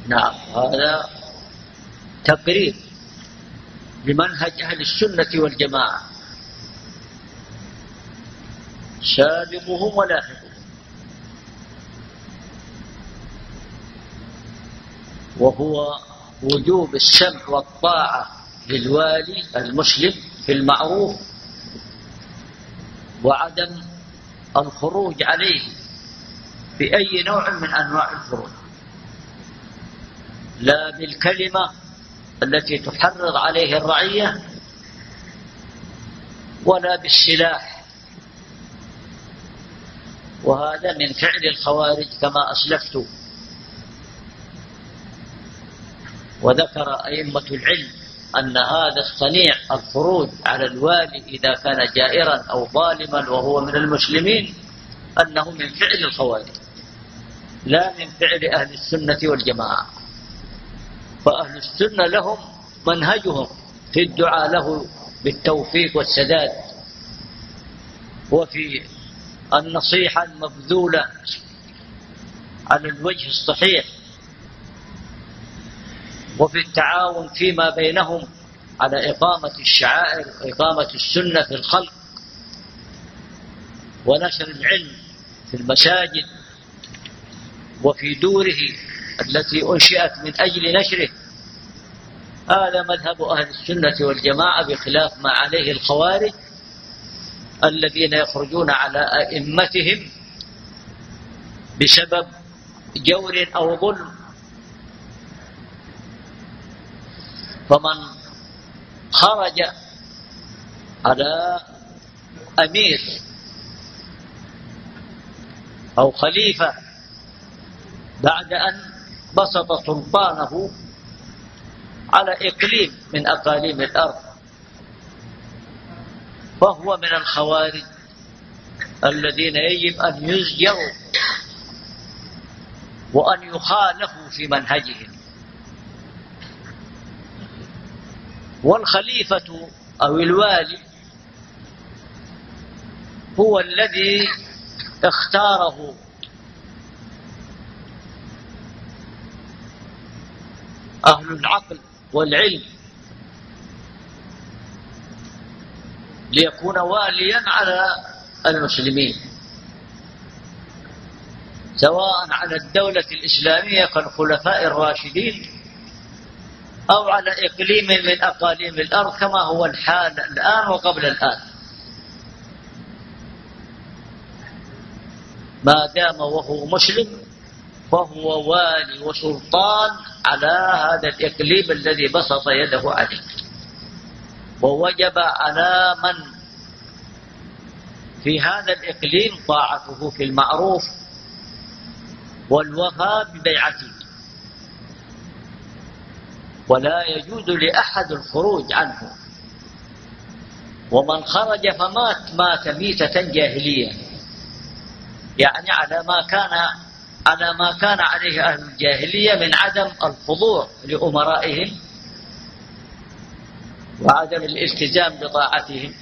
نعم هذا تقرير. بمنهج أهل السنة والجماعة. سابقهم ولاحقهم. وهو وجوب السمع والطاعة للوالي المسلم في المعروف وعدم الخروج عليه بأي نوع من أنواع الخروج. لا بالكلمة التي تحرض عليه الرعية ولا بالسلاح. وهذا من فعل الخوارج كما أسلفت. وذكر أئمة العلم أن هذا الصنيع الخروج على الوالي إذا كان جائرا أو ظالما وهو من المسلمين أنه من فعل الخوارج لا من فعل أهل السنة والجماعة. فأهل السنة لهم منهجهم في الدعاء له بالتوفيق والسداد. وفي النصيحة المبذولة على الوجه الصحيح. وفي التعاون فيما بينهم على إقامة الشعائر إقامة السنة في الخلق. ونشر العلم في المساجد وفي دوره التي أنشئت من أجل نشره. هذا مذهب أهل السنة والجماعة بخلاف ما عليه الخوارج الذين يخرجون على أئمتهم بسبب جور أو ظلم. فمن خرج على أمير أو خليفة بعد أن بسط سلطانه على إقليم من أقاليم الأرض. فهو من الخوارج الذين يجب أن يزجروا وأن يخالفوا في منهجهم. والخليفة أو الوالي هو الذي اختاره أهل العقل والعلم. ليكون واليا على المسلمين. سواء على الدولة الإسلامية كالخلفاء الراشدين أو على إقليم من أقاليم الأرض كما هو الحال الآن وقبل الآن. ما دام وهو مسلم فهو والي وسلطان على هذا الإقليم الذي بسط يده عليه. ووجب على من في هذا الإقليم طاعته في المعروف والوفاء ببيعته. ولا يجوز لأحد الخروج عنه. ومن خرج فمات مات ميتة جاهلية. يعني على ما كان على ما كان عليه أهل الجاهلية من عدم الخضوع لأمرائهم وعدم الالتزام بطاعتهم.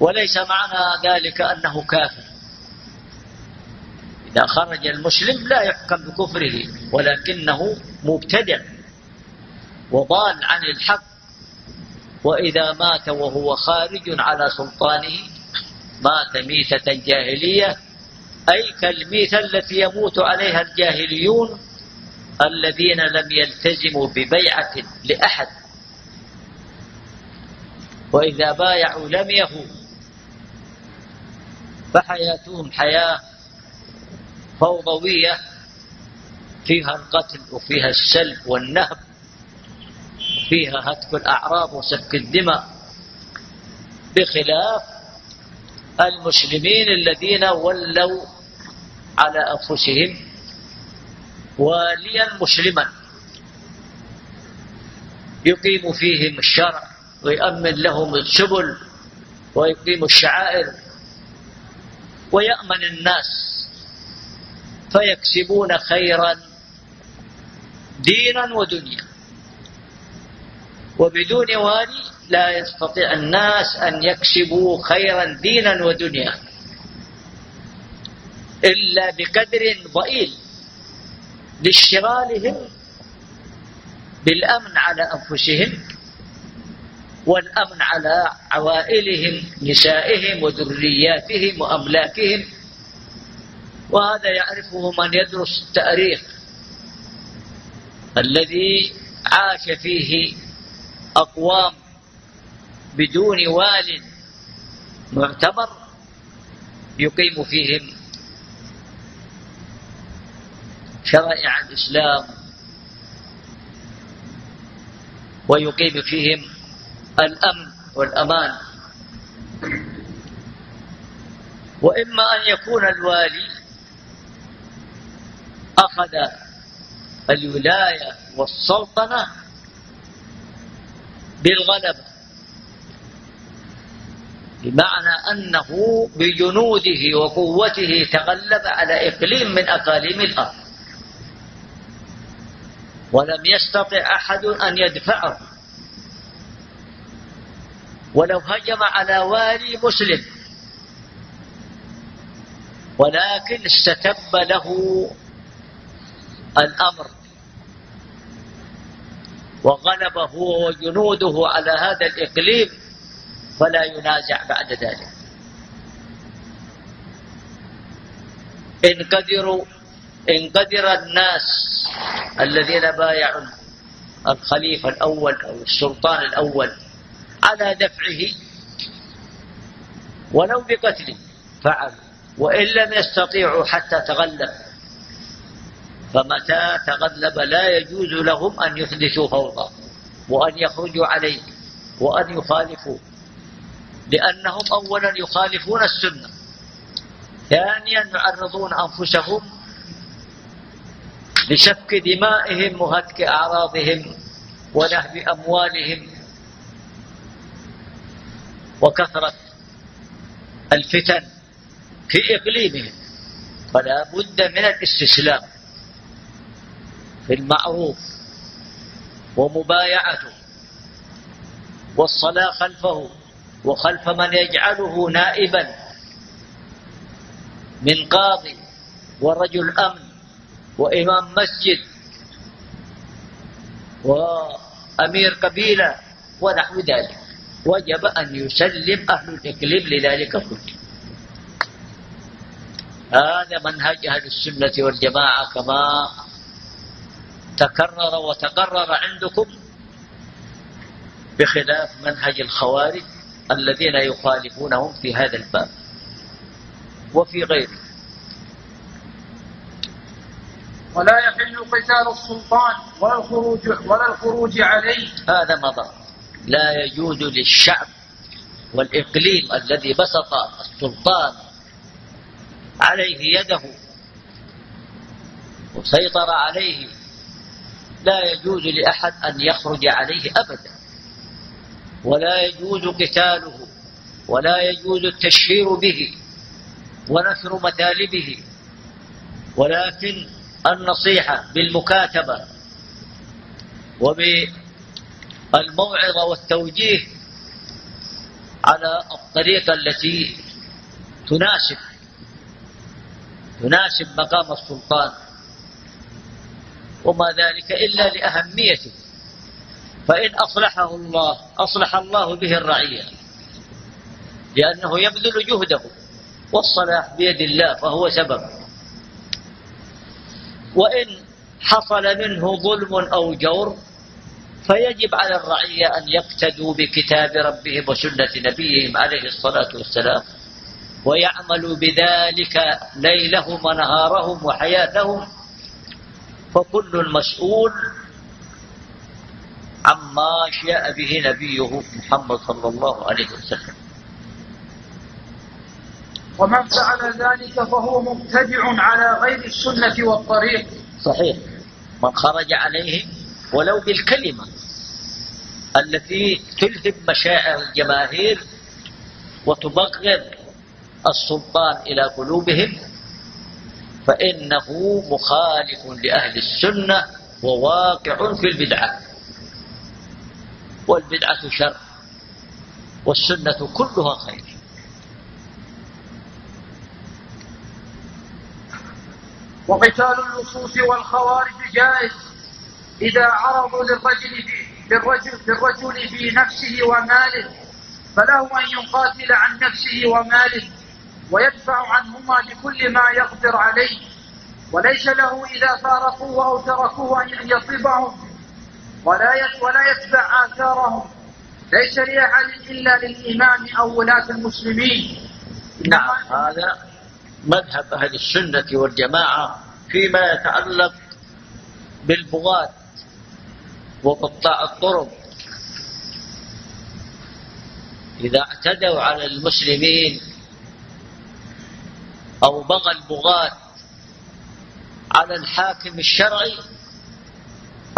وليس معنى ذلك أنه كافر. إذا خرج المسلم لا يحكم بكفره ولكنه مبتدع وضال عن الحق. وإذا مات وهو خارج على سلطانه مات ميتة جاهلية أي كالميتة التي يموت عليها الجاهليون الذين لم يلتزموا ببيعة لأحد. وإذا بايعوا لم يفوا فحياتهم حياة فوضوية فيها القتل وفيها السلب والنهب فيها هتك الأعراض وسفك الدماء بخلاف المسلمين الذين ولوا على أنفسهم واليا مسلما. يقيم فيهم الشرع ويأمن لهم السبل ويقيم الشعائر ويأمن الناس فيكسبون خيرا دينا ودنيا. وبدون والي لا يستطيع الناس أن يكسبوا خيرا دينا ودنيا. إلا بقدر ضئيل لاشتغالهم بالأمن على أنفسهم والأمن على عوائلهم نسائهم وذرياتهم وأملاكهم. وهذا يعرفه من يدرس التاريخ الذي عاش فيه أقوام بدون وال معتبر يقيم فيهم شرائع الإسلام ويقيم فيهم الأمن والأمان. وإما أن يكون الوالي أخذ الولاية والسلطنة بالغلبة بمعنى أنه بجنوده وقوته تغلب على إقليم من أقاليم الأرض. ولم يستطع أحد أن يدفعه. ولو هجم على والي مسلم. ولكن استتب له الأمر. وغلب هو وجنوده على هذا الإقليم فلا ينازع بعد ذلك. إن قدروا إن قدر الناس الذين بايعوا الخليفة الأول أو السلطان الأول على دفعه ولو بقتله فعلوا وإن لم يستطيعوا حتى تغلب. فمتى تغلب لا يجوز لهم أن يحدثوا فوضى وأن يخرجوا عليه وأن يخالفوا لأنهم أولا يخالفون السنة ثانيا يعرضون أنفسهم لسفك دمائهم وهتك أعراضهم ونهب أموالهم. وكثرة الفتن في إقليمهم. فلا بد من الاستسلام في المعروف ومبايعته. والصلاة خلفه وخلف من يجعله نائبا من قاضي ورجل أمن. وإمام مسجد وأمير قبيلة ونحو ذلك. وجب أن يسلم أهل الإقليم لذلك كله هذا منهج أهل السنة والجماعة كما تكرر وتقرر عندكم بخلاف منهج الخوارج الذين يخالفونهم في هذا الباب. وفي غيره. ولا يحل قتال السلطان ولا الخروج ولا الخروج عليه. هذا مضى. لا يجوز للشعب والإقليم الذي بسط السلطان عليه يده وسيطر عليه لا يجوز لأحد أن يخرج عليه أبدا. ولا يجوز قتاله ولا يجوز التشهير به ونشر مطالبه ولكن النصيحة بالمكاتبة وبالموعظة والتوجيه على الطريقة التي تناسب تناسب مقام السلطان. وما ذلك إلا لأهميته. فإن أصلحه الله أصلح الله به الرعية. لأنه يبذل جهده والصلاح بيد الله فهو سبب. وإن حصل منه ظلم أو جور فيجب على الرعية أن يقتدوا بكتاب ربهم وسنة نبيهم عليه الصلاة والسلام ويعملوا بذلك ليلهم ونهارهم وحياتهم. فكل مسؤول عما جاء به نبيه محمد صلى الله عليه وسلم. ومن فعل ذلك فهو مبتدع على غير السنة والطريق. صحيح. من خرج عليه ولو بالكلمة التي تلهب مشاعر الجماهير وتبغض السلطان إلى قلوبهم فإنه مخالف لأهل السنة وواقع في البدعة. والبدعة شر والسنة كلها خير. وقتال اللصوص والخوارج جائز إذا عرضوا للرجل في للرجل, للرجل في نفسه وماله فله أن يقاتل عن نفسه وماله ويدفع عنهما بكل ما يقدر عليه. وليس له إذا فارقوه أو تركوه أن يطلبهم ولا ولا يتبع آثارهم. ليس لأحد إلا للإمام أو ولاة المسلمين. نعم هذا مذهب أهل السنة والجماعة فيما يتعلق بالبغاة وقطاع الطرق. إذا اعتدوا على المسلمين أو بغى البغاة على الحاكم الشرعي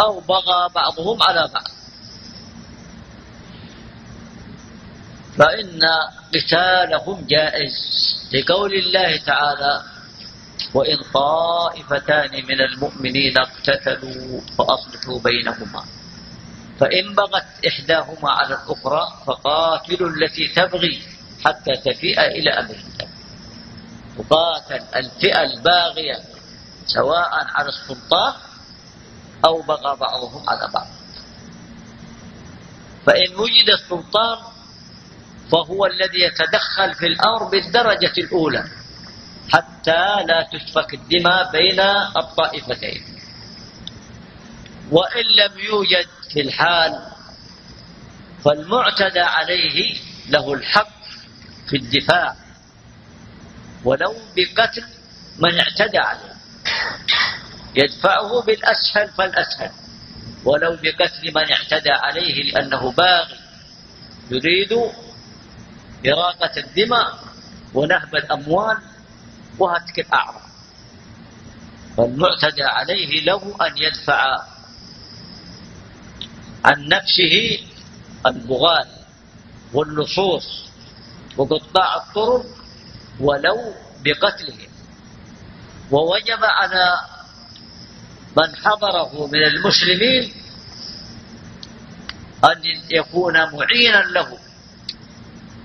أو بغى بعضهم على بعض. فإن قتالهم جائز لقول الله تعالى وإن طائفتان من المؤمنين اقتتلوا فأصلحوا بينهما. فإن بغت إحداهما على الأخرى فقاتلوا التي تبغي حتى تفيء إلى أمر الله تقاتل الفئة الباغية سواء على السلطان أو بغى بعضهم على بعض. فإن وجد السلطان فهو الذي يتدخل في الأمر بالدرجة الأولى حتى لا تسفك الدماء بين الطائفتين. وإن لم يوجد في الحال فالمعتدى عليه له الحق في الدفاع ولو بقتل من اعتدى عليه. يدفعه بالأسهل فالأسهل ولو بقتل من اعتدى عليه لأنه باغي يريد إراقة الدماء ونهب الأموال وهتك الأعراض. فالمعتدى عليه له أن يدفع عن نفسه البغاة واللصوص وقطاع الطرق ولو بقتلهم ووجب على من حضره من المسلمين أن يكون معينا له.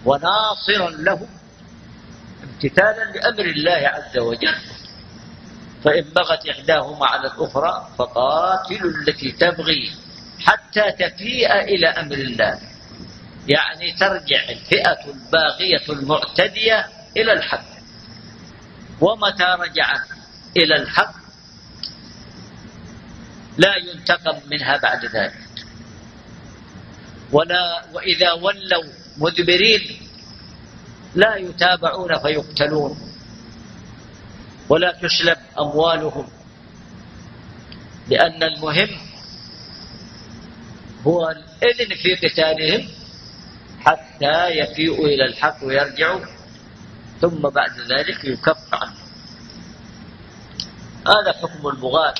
وناصرا له امتثالا لأمر الله عز وجل. فإن بغت إحداهما على الأخرى فقاتلوا التي تبغي حتى تفيء إلى أمر الله. يعني ترجع الفئة الباغية المعتدية إلى الحق. ومتى رجعت إلى الحق؟ لا ينتقم منها بعد ذلك. ولا وإذا ولوا مدبرين لا يتابعون فيقتلون ولا تسلب أموالهم لأن المهم هو الإذن في قتالهم حتى يفيئوا إلى الحق ويرجعوا ثم بعد ذلك يكف عنه هذا حكم البغاة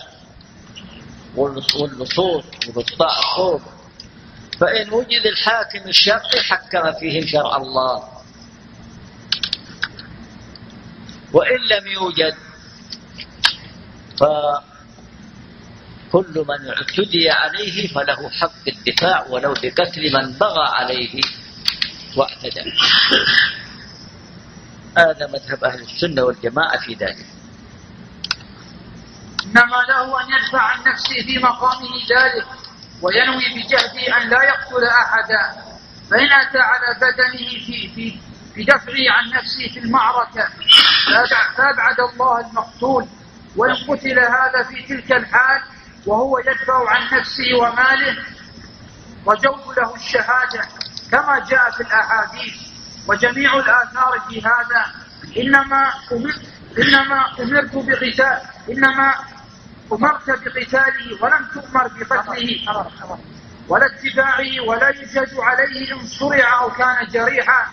واللصوص وقطاع الطرق فإن وجد الحاكم الشرعي حكم فيهم شرع الله. وإن لم يوجد فكل من اعتدي عليه فله حق الدفاع ولو بقتل من بغى عليه واعتدى. هذا مذهب أهل السنة والجماعة في ذلك. إنما له أن يدفع عن نفسه في مقامه ذلك. وينوي بجهده أن لا يقتل أحدا فإن أتى على بدنه في في في دفعه عن نفسه في المعركة فأبعد الله المقتول وإن قتل هذا في تلك الحال وهو يدفع عن نفسه وماله رجوت له الشهادة. كما جاء في الأحاديث وجميع الآثار في هذا إنما أمرت إنما أمرت بقتال إنما أمرت بقتاله ولم تؤمر بقتله. ولا اتباعه ولا يجد عليه إن صرع أو كان جريحا.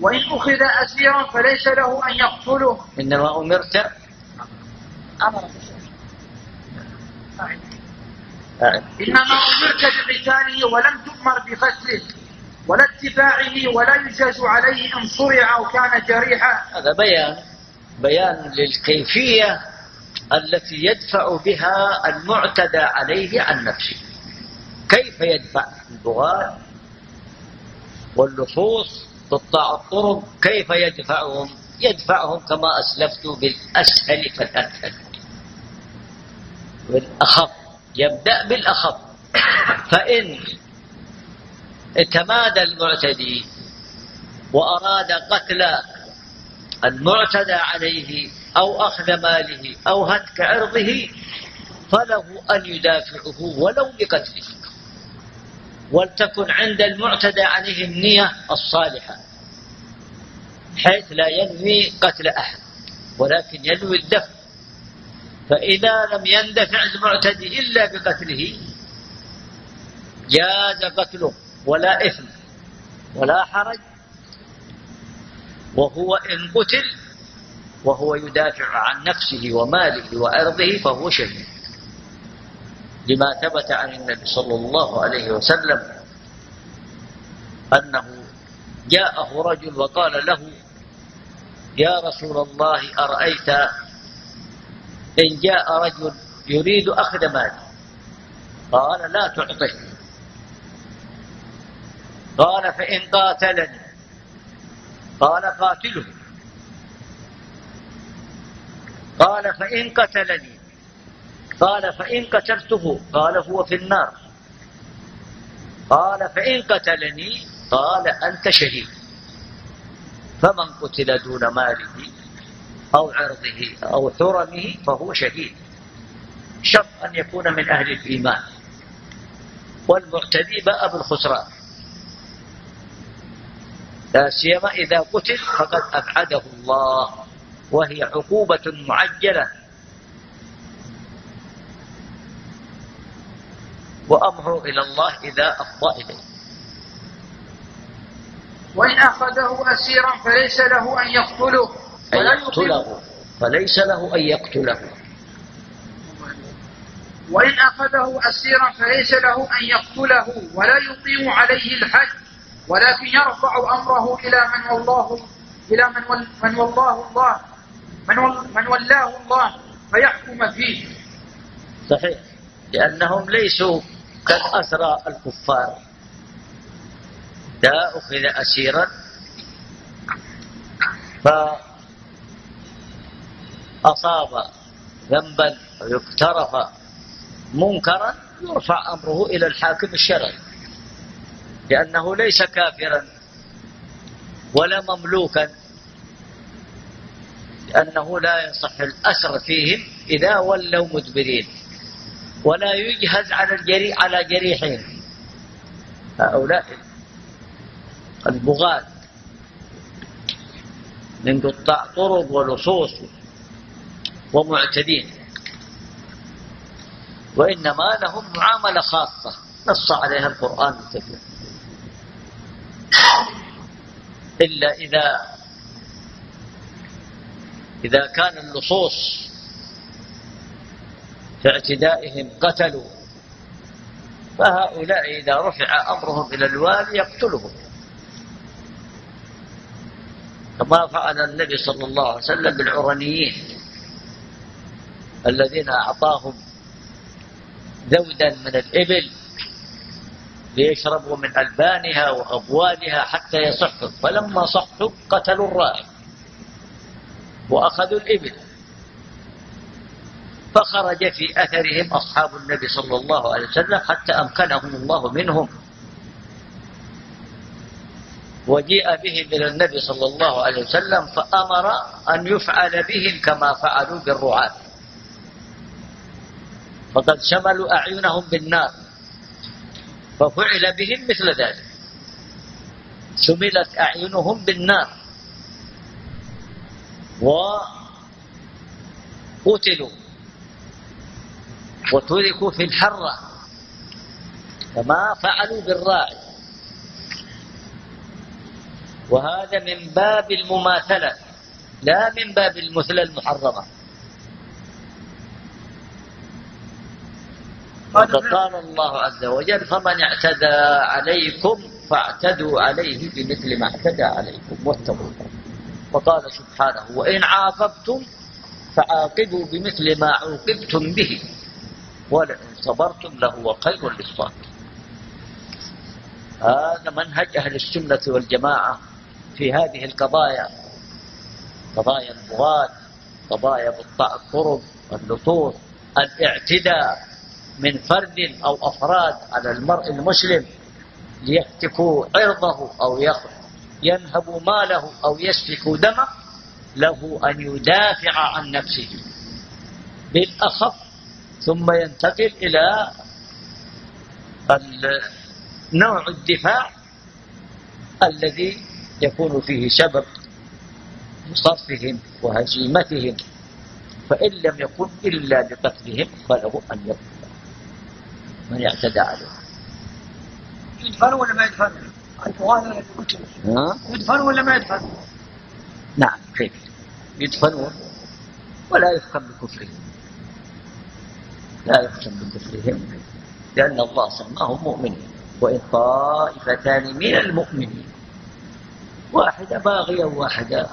وإن أخذ أسيرا فليس له أن يقتله. إنما أمرت أمر إنما أمرت بقتاله ولم تؤمر بقتله. ولا اتباعه ولا يجاز عليه إن صرع أو كان جريحا. هذا بيان. بيان للكيفية التي يدفع بها المعتدى عليه عن نفسه. كيف يدفع البغاة واللصوص قطاع الطرق؟ كيف يدفعهم؟ يدفعهم كما أسلفت بالأسهل فالأسهل بالأخف. يبدأ بالأخف. فإن تمادى المعتدي وأراد قتل المعتدى عليه أو أخذ ماله أو هتك عرضه فله أن يدافعه ولو بقتله. ولتكن عند المعتدى عليه النية الصالحة حيث لا ينوي قتل أحد ولكن ينوي الدفع. فإذا لم يندفع المعتدي إلا بقتله جاز قتله ولا إثم ولا حرج. وهو إن قتل وهو يدافع عن نفسه وماله وعرضه فهو شهيد. لما ثبت عن النبي صلى الله عليه وسلم أنه جاءه رجل وقال له يا رسول الله أرأيت إن جاء رجل يريد أخذ مالي؟ قال لا تعطه. قال فإن قاتلني. قال قاتله. قال فإن قتلني. قال فإن قتلته. قال هو في النار. قال فإن قتلني. قال أنت شهيد. فمن قتل دون ماله أو عرضه أو حرمه فهو شهيد. شرط أن يكون من أهل الإيمان. والمعتدي باء بالخسران. لا سيما إذا قتل فقد أبعده الله. وهي عقوبة معجلة. وأمره إلى الله إذا أفضى إليه. وإن أخذه أسيرا فليس له أن يقتله. أن يقتله. فليس له أن يقتله. وإن أخذه أسيرا فليس له أن يقتله. ولا يقيم عليه الحد ولكن يرفع أمره إلى من والله إلى من, من والله الله. من, من ولاه الله فيحكم فيه. صحيح. لأنهم ليسوا كالأسرى الكفار. إذا أخذ أسيرا فأصاب ذنبا أو اقترف منكرا يرفع أمره إلى الحاكم الشرعي. لأنه ليس كافرا ولا مملوكا. لأنه لا يصح الأسر فيهم إذا ولوا مدبرين. ولا يجهز على الجري على جريحين. هؤلاء البغاة من قطاع طرق ولصوص ومعتدين. وإنما لهم معاملة خاصة. نص عليها القرآن الكريم. إلا إذا إذا كان اللصوص في اعتدائهم قتلوا فهؤلاء إذا رفع أمرهم إلى الوالي يقتلهم. كما فعل النبي صلى الله عليه وسلم بالعرنيين الذين أعطاهم ذودا من الإبل ليشربوا من ألبانها وأبوالها حتى يصحوا. فلما صحوا قتلوا الراعي وأخذوا الإبل. فخرج في أثرهم أصحاب النبي صلى الله عليه وسلم حتى أمكنهم الله منهم. وجيء بهم إلى النبي صلى الله عليه وسلم فأمر أن يفعل بهم كما فعلوا بالرعاة. فقد شملوا أعينهم بالنار. ففعل بهم مثل ذلك. سملت أعينهم بالنار. وقتلوا. وتركوا في الحرة. كما فعلوا بالراعي وهذا من باب المماثلة لا من باب المثلى المحرمة. فقال الله عز وجل فمن اعتدى عليكم فاعتدوا عليه بمثل ما اعتدى عليكم. واتقوا الله. وقال سبحانه وإن عاقبتم فعاقبوا بمثل ما عوقبتم به ولئن صبرتم لهو خير للصابرين. هذا منهج أهل السنة والجماعة في هذه القضايا قضايا البغاة قضايا بطاء الطرق اللصوص الاعتداء من فرد أو أفراد على المرء المسلم ليهتكوا عرضه أو ينهبوا ماله أو يسفكوا دمه له أن يدافع عن نفسه. بالأخف ثم ينتقل إلى نوع الدفاع الذي يكون فيه سبب صرفهم وهزيمتهم. فإن لم يكن إلا بقتلهم فله أن يقتل. من يعتدى عليه. يدفنوا ولا ما يدفنوا؟ يدفنوا ولا ما يدفنوا؟ نعم كيف يدفنون ولا يفهم بكفرهم لا يحكم بكفرهم لأن الله سماهم مؤمنين وإن طائفتان من المؤمنين واحدة باغية وواحدة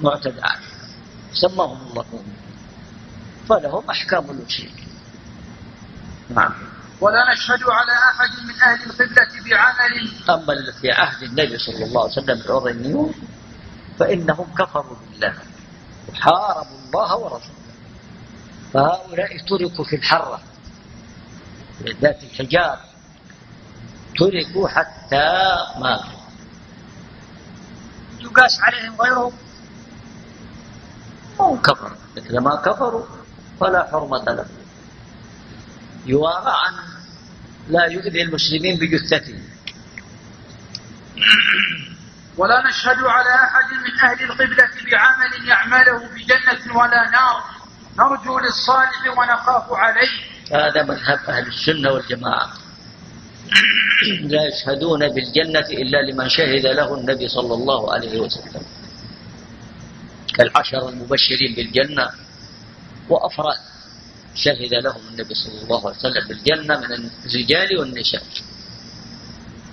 معتدى عليها سماهم الله مؤمنين فلهم أحكام المشركين نعم ولا نشهد على أحد من أهل القبلة بعمل أما في عهد النبي صلى الله عليه وسلم العرنيون فإنهم كفروا بالله وحاربوا الله ورسوله. فهؤلاء تركوا في الحرة ذات الحجاب تركوا حتى ماتوا يقاس عليهم غيرهم. هم كفروا مثل ما كفروا فلا حرمة لهم. يواغى عن لا يؤذي المسلمين بجثته. ولا نشهد على أحد من أهل القبلة بعمل يعمله بجنة ولا نار. نرجو للصالح ونخاف عليه. هذا مذهب أهل السنة والجماعة. لا يشهدون بالجنة إلا لمن شهد له النبي صلى الله عليه وسلم. كالعشر المبشرين بالجنة وأفراد. شهد لهم النبي صلى الله عليه وسلم بالجنة من الرجال والنساء.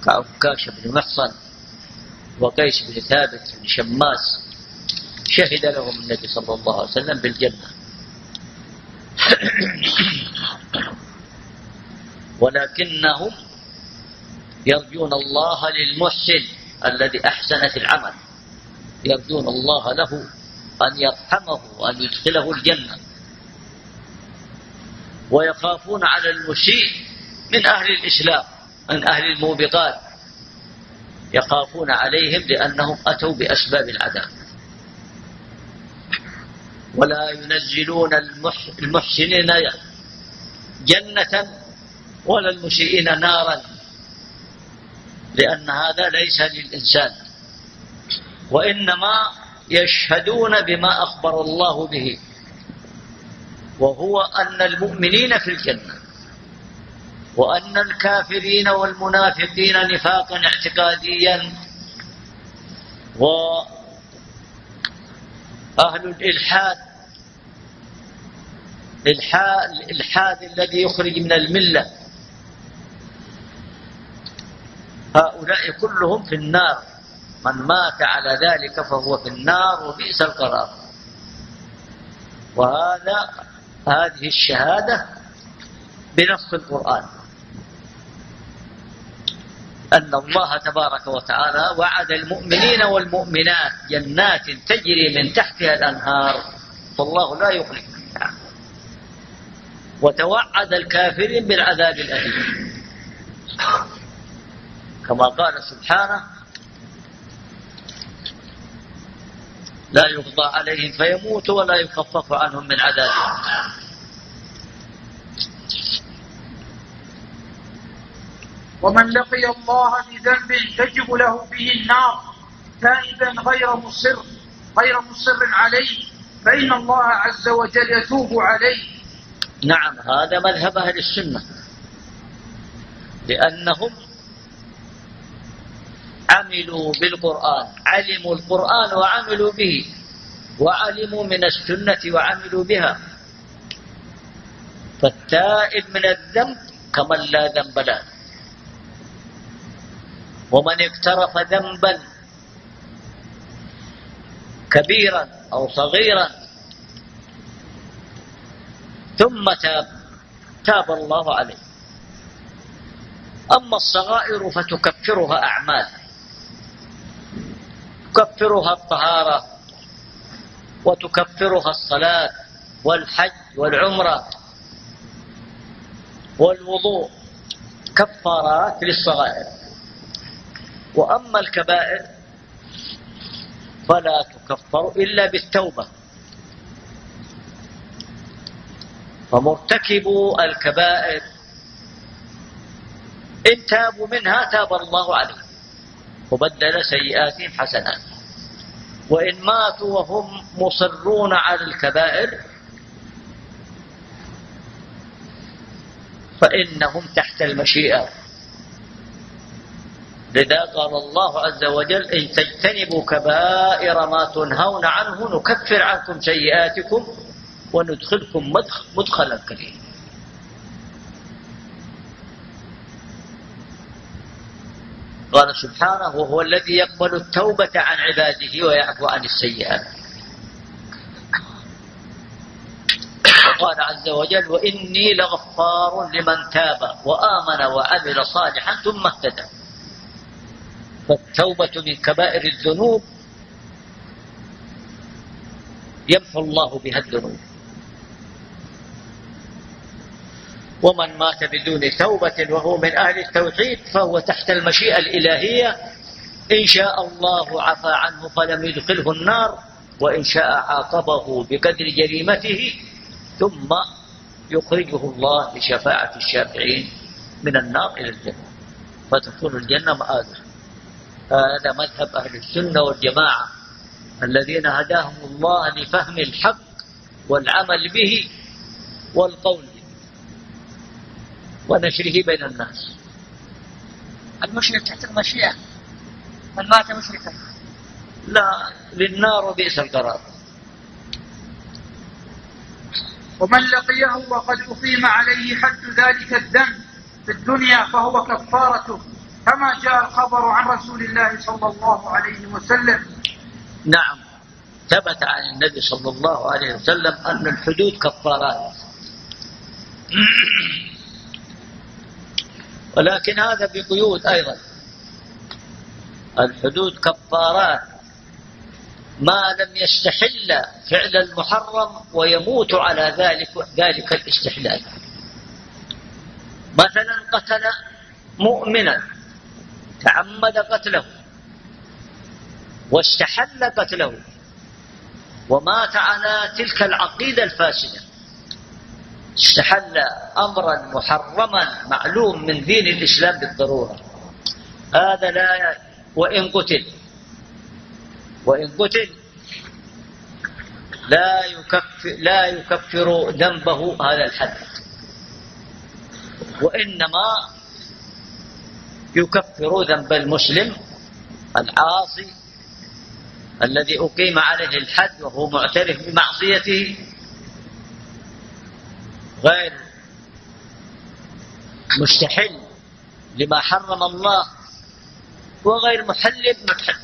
كعكاش بن محصن وقيس بن ثابت بن شماس شهد لهم النبي صلى الله عليه وسلم بالجنة. ولكنهم يرجون الله للمحسن الذي أحسن في العمل. يرجون الله له أن يرحمه وأن يدخله الجنة. ويخافون على المسيء من أهل الإسلام من أهل الموبقات. يخافون عليهم لأنهم أتوا بأسباب العذاب. ولا ينزلون المحسنين جنة ولا المسيئين نارا لأن هذا ليس للإنسان. وإنما يشهدون بما أخبر الله به. وهو أن المؤمنين في الجنة وأن الكافرين والمنافقين نفاقا اعتقاديا وأهل الإلحاد الإلحاد الذي يخرج من الملة. هؤلاء كلهم في النار. من مات على ذلك فهو في النار وبئس القرار. وهذا هذه الشهادة بنص القرآن. أن الله تبارك وتعالى وعد المؤمنين والمؤمنات جنات تجري من تحتها الأنهار. فالله لا يخلف وتوعد الكافرين بالعذاب الأليم. كما قال سبحانه لا يقضى عليهم فيموتوا ولا يخفف عنهم من عذابهم. ومن لقي الله بذنب تجب له به النار تائبا غير مصر غير مصر عليه فإن الله عز وجل يتوب عليه. نعم هذا مذهب أهل السنة. لأنهم عملوا بالقرآن علموا القرآن وعملوا به وعلموا من السنة وعملوا بها. فالتائب من الذنب كمن لا ذنب له. ومن اقترف ذنبا كبيرا أو صغيرا ثم تاب تاب الله عليه. أما الصغائر فتكفرها أعمال. تكفرها الطهارة وتكفرها الصلاة والحج والعمرة والوضوء كفارات للصغائر. وأما الكبائر فلا تكفر إلا بالتوبة. فمرتكبو الكبائر إن تابوا منها تاب الله عليهم وبدل سيئاتهم حسنات. وإن ماتوا وهم مصرون على الكبائر فإنهم تحت المشيئة. لذا قال الله عز وجل إن تجتنبوا كبائر ما تنهون عنه نكفر عنكم سيئاتكم وندخلكم مدخلا كريما. قال سبحانه وهو الذي يقبل التوبة عن عباده ويعفو عن السيئات. وقال عز وجل وإني لغفار لمن تاب وآمن وعمل صالحا ثم اهتدى. فالتوبة من كبائر الذنوب يمحو الله بها الذنوب. ومن مات بدون توبة وهو من أهل التوحيد فهو تحت المشيئة الإلهية. إن شاء الله عفى عنه فلم يدخله النار وإن شاء عاقبه بقدر جريمته ثم يخرجه الله بشفاعة الشافعين من النار إلى الجنة. فتكون الجنة مآله هذا مذهب أهل السنة والجماعة. الذين هداهم الله لفهم الحق والعمل به والقول ونشره بين الناس. المشرك تحت المشيئة من مات مشركا. لا للنار وبئس القرار. ومن لقيه وقد أقيم عليه حد ذلك الذنب في الدنيا فهو كفارته. كما جاء الخبر عن رسول الله صلى الله عليه وسلم. نعم. ثبت عن النبي صلى الله عليه وسلم أن الحدود كفارات. ولكن هذا بقيود أيضا. الحدود كفارات. ما لم يستحل فعل المحرم ويموت على ذلك ذلك الاستحلال. مثلا قتل مؤمنا تعمد قتله واستحل قتله ومات على تلك العقيدة الفاسدة. استحل أمرا محرما معلوم من دين الإسلام بالضرورة. هذا لا وإن قتل. وإن قتل لا يكفر, لا يكفر ذنبه هذا الحد. وإنما يكفر ذنب المسلم العاصي الذي أقيم عليه الحد وهو معترف بمعصيته غير مستحل لما حرم الله وغير محلل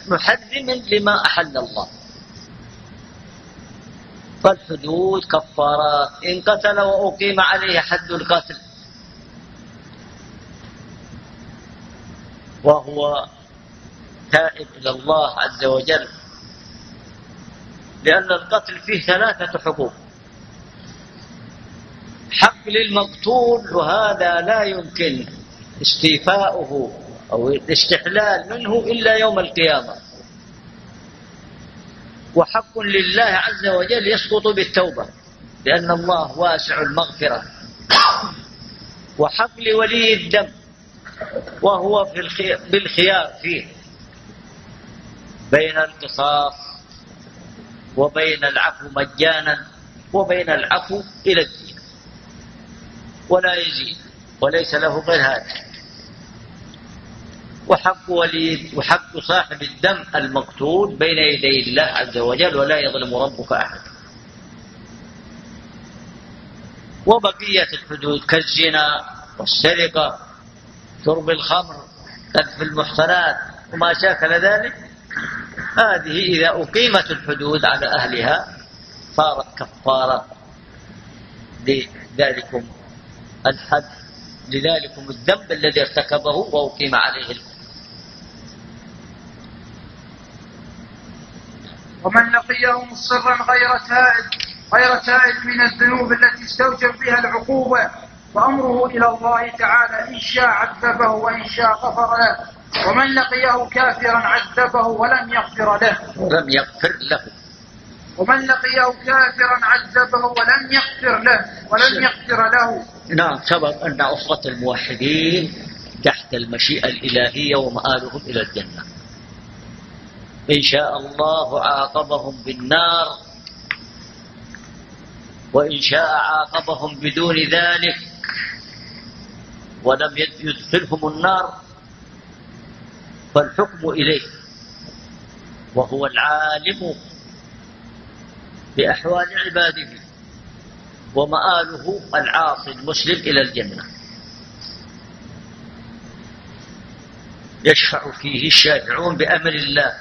محرم لما أحل الله. فالحدود كفارات. إن قتل وأقيم عليه حد القتل. وهو تائب إلى الله عز وجل. لأن القتل فيه ثلاثة حقوق. حق للمقتول وهذا لا يمكن استيفاؤه أو الاستحلال منه إلا يوم القيامة. وحق لله عز وجل يسقط بالتوبة لأن الله واسع المغفرة. وحق لولي الدم وهو في الخيار بالخيار فيه. بين القصاص وبين العفو مجانا وبين العفو إلى الدين. ولا يزيد وليس له غير هذا. وحق ولي وحق صاحب الدم المقتول بين يدي الله عز وجل ولا يظلم ربك أحد. وبقية الحدود كالزنا والسرقة شرب الخمر قذف المحصنات وما شاكل ذلك. هذه إذا أقيمت الحدود على أهلها صارت كفارة لذلكم. الحد. لذلكم الذنب الذي ارتكبه وأقيم عليه الحد ومن لقيه مصرا غير تائب غير تائب من الذنوب التي استوجب بها العقوبة وأمره إلى الله تعالى إن شاء عذبه وإن شاء غفر له. ومن لقيه كافرا عذبه ولم يغفر له. ولم يغفر له. ومن لقيه كافرا عذبه ولم يغفر له ولم يغفر له. نعم أن أسرة الموحدين تحت المشيئة الإلهية ومآلهم إلى الجنة. إن شاء الله عاقبهم بالنار وإن شاء عاقبهم بدون ذلك ولم يدخلهم النار فالحكم إليه وهو العالم بأحوال عباده. ومآله العاصي المسلم إلى الجنة. يشفع فيه الشافعون بأمر الله.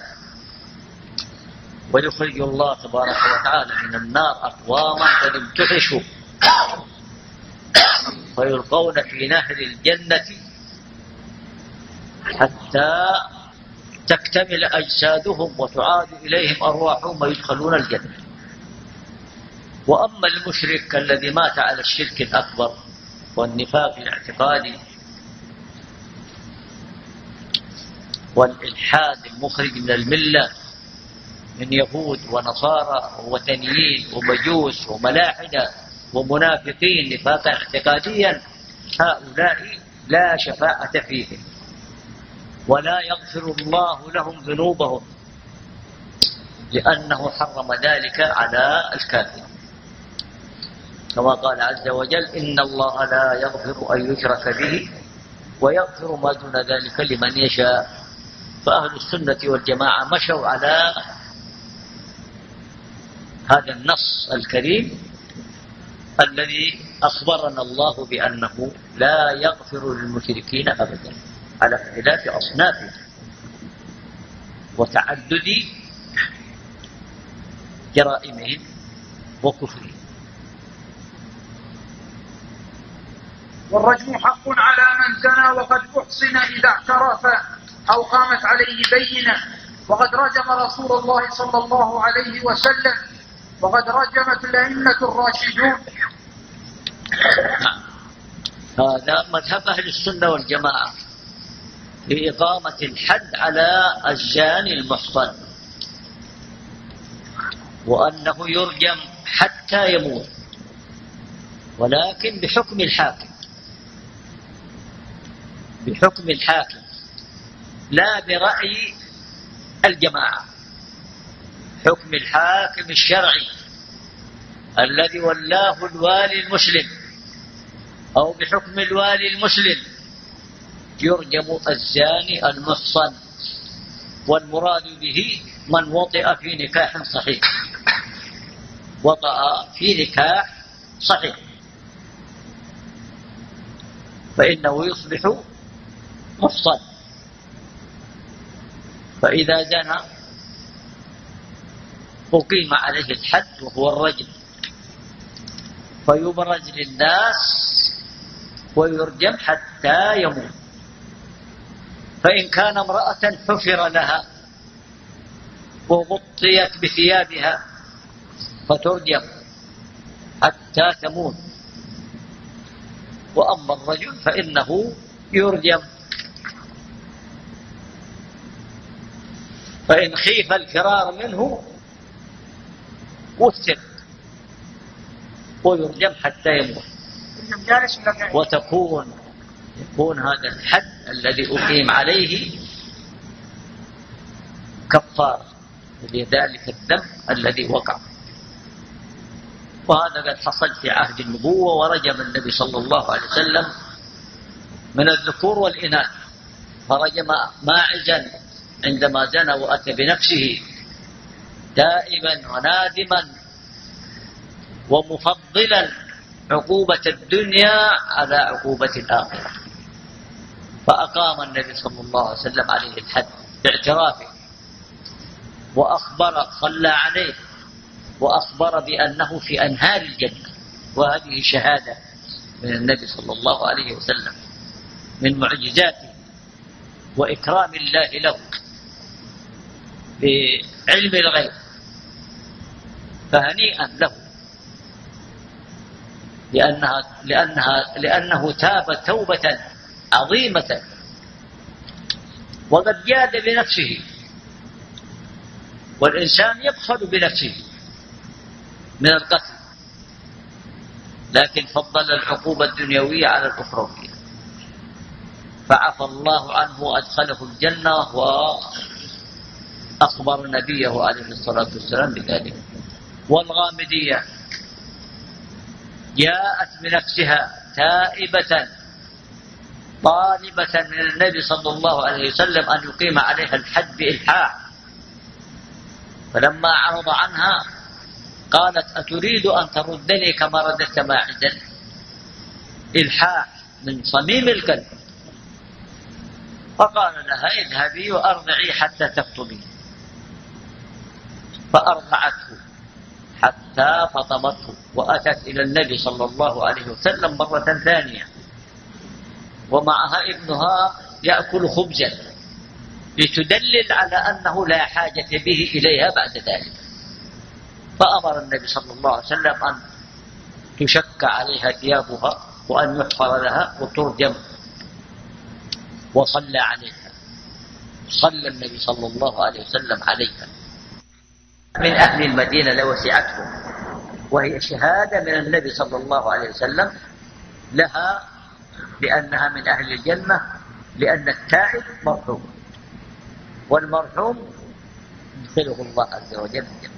ويخرج الله تبارك وتعالى من النار أقواما قد امتحشوا. فيلقون في نهر الجنة حتى تكتمل أجسادهم وتعاد إليهم أرواحهم ويدخلون الجنة. وأما المشرك الذي مات على الشرك الأكبر والنفاق الاعتقادي والإلحاد المخرج من الملة من يهود ونصارى ووثنيين ومجوس وملاحدة ومنافقين نفاقا اعتقاديا هؤلاء لا شفاعة فيهم ولا يغفر الله لهم ذنوبهم لأنه حرم ذلك على الكافر كما قال عز وجل إن الله لا يغفر أن يشرك به ويغفر ما دون ذلك لمن يشاء. فأهل السنة والجماعة مشوا على هذا النص الكريم الذي أخبرنا الله بأنه لا يغفر للمشركين أبدا على اختلاف أصنافه وتعدد جرائمهم وكفرهم. والرجم حق على من زنى وقد أحصن إذا اعترف أو قامت عليه بينة. وقد رجم رسول الله صلى الله عليه وسلم. وقد رجمت الأئمة الراشدون. هذا مذهب أهل السنة والجماعة. بإقامة الحد على الزاني المحصن. وأنه يرجم حتى يموت. ولكن بحكم الحاكم. بحكم الحاكم لا برأي الجماعة. حكم الحاكم الشرعي الذي ولاه الوالي المسلم أو بحكم الوالي المسلم يرجم الزاني المحصن والمراد به من وطئ في نكاح صحيح وطأ في نكاح صحيح. فإنه يصبح محصن فإذا زنى أقيم عليه الحد وهو الرجل. فيبرز للناس ويرجم حتى يموت. فإن كان امرأة حفر لها وغطيت بثيابها فترجم حتى تموت. وأما الرجل فإنه يرجم. فإن خيف الفرار منه وثق ويرجم حتى يموت. وتكون يكون هذا الحد الذي أقيم عليه كفارة لذلك الذنب الذي وقع. وهذا قد حصل في عهد النبوة ورجم النبي صلى الله عليه وسلم من الذكور والإناث. فرجم ماعزا عندما زنى وأتى بنفسه دائما ونادما ومفضلا عقوبة الدنيا على عقوبة الآخرة. فأقام النبي صلى الله عليه وسلم عليه الحد باعترافه وأخبر صلى عليه وأخبر بأنه في أنهار الجنة وهذه شهادة من النبي صلى الله عليه وسلم من معجزاته وإكرام الله له. بعلم الغيب. فهنيئا له. لأنها لأنها لأنه تاب توبة عظيمة. وقد جاد بنفسه. والإنسان يبخل بنفسه من القتل. لكن فضل العقوبة الدنيوية على الأخروية. فعفى الله عنه وأدخله الجنة وأخبر نبيه عليه الصلاة والسلام بذلك. والغامدية جاءت بنفسها تائبة طالبة من النبي صلى الله عليه وسلم أن يقيم عليها الحد بإلحاح. فلما عرض عنها قالت أتريد أن تردني كما رددت ماعدا إلحاح من صميم القلب. فقال لها اذهبي وأرضعي حتى تخطبي فأرضعته حتى فطمته وأتت إلى النبي صلى الله عليه وسلم مرة ثانية. ومعها ابنها يأكل خبزا لتدلل على أنه لا حاجة به إليها بعد ذلك. فأمر النبي صلى الله عليه وسلم أن تشك عليها ثيابها وأن يحفر لها وترجم وصلى عليها. صلى النبي صلى الله عليه وسلم عليها. من أهل المدينة لوسعتهم. وهي شهادة من النبي صلى الله عليه وسلم لها بأنها من أهل الجنة لأن التائب مرحوم. والمرحوم يدخله الله عز وجل الجنة.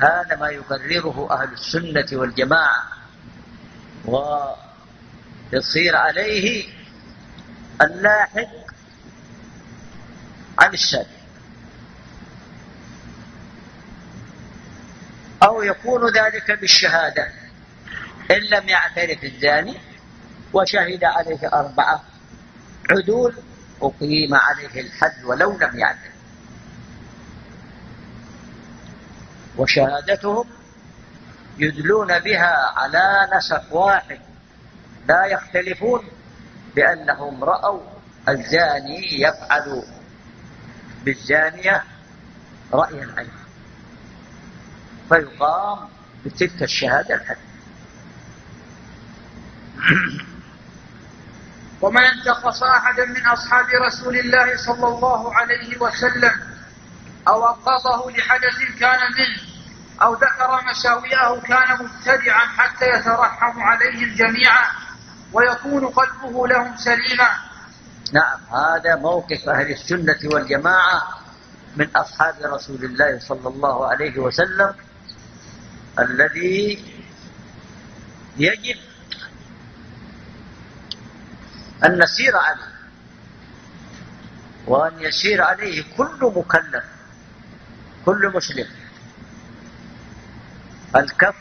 هذا ما يقرره أهل السنة والجماعة. ويصير عليه اللاحق عن السابق أو يكون ذلك بالشهادة. إن لم يعترف الزاني وشهد عليه أربعة عدول أقيم عليه الحد ولو لم يعترف. وشهادتهم يدلون بها على نسق واحد لا يختلفون بأنهم رأوا الزاني يفعل بالزانية رأي العين فيقام بتلك الشهادة الحد ومن انتقص أحدا من أصحاب رسول الله صلى الله عليه وسلم أو أنقضه لحدث كان منه أو ذكر مساوئه كان مبتدعا حتى يترحم عليهم جميعا ويكون قلبه لهم سليما. نعم هذا موقف أهل السنة والجماعة من أصحاب رسول الله صلى الله عليه وسلم الذي يجب أن نسير عليه وأن يسير عليه كل مكلف كل مسلم. الكف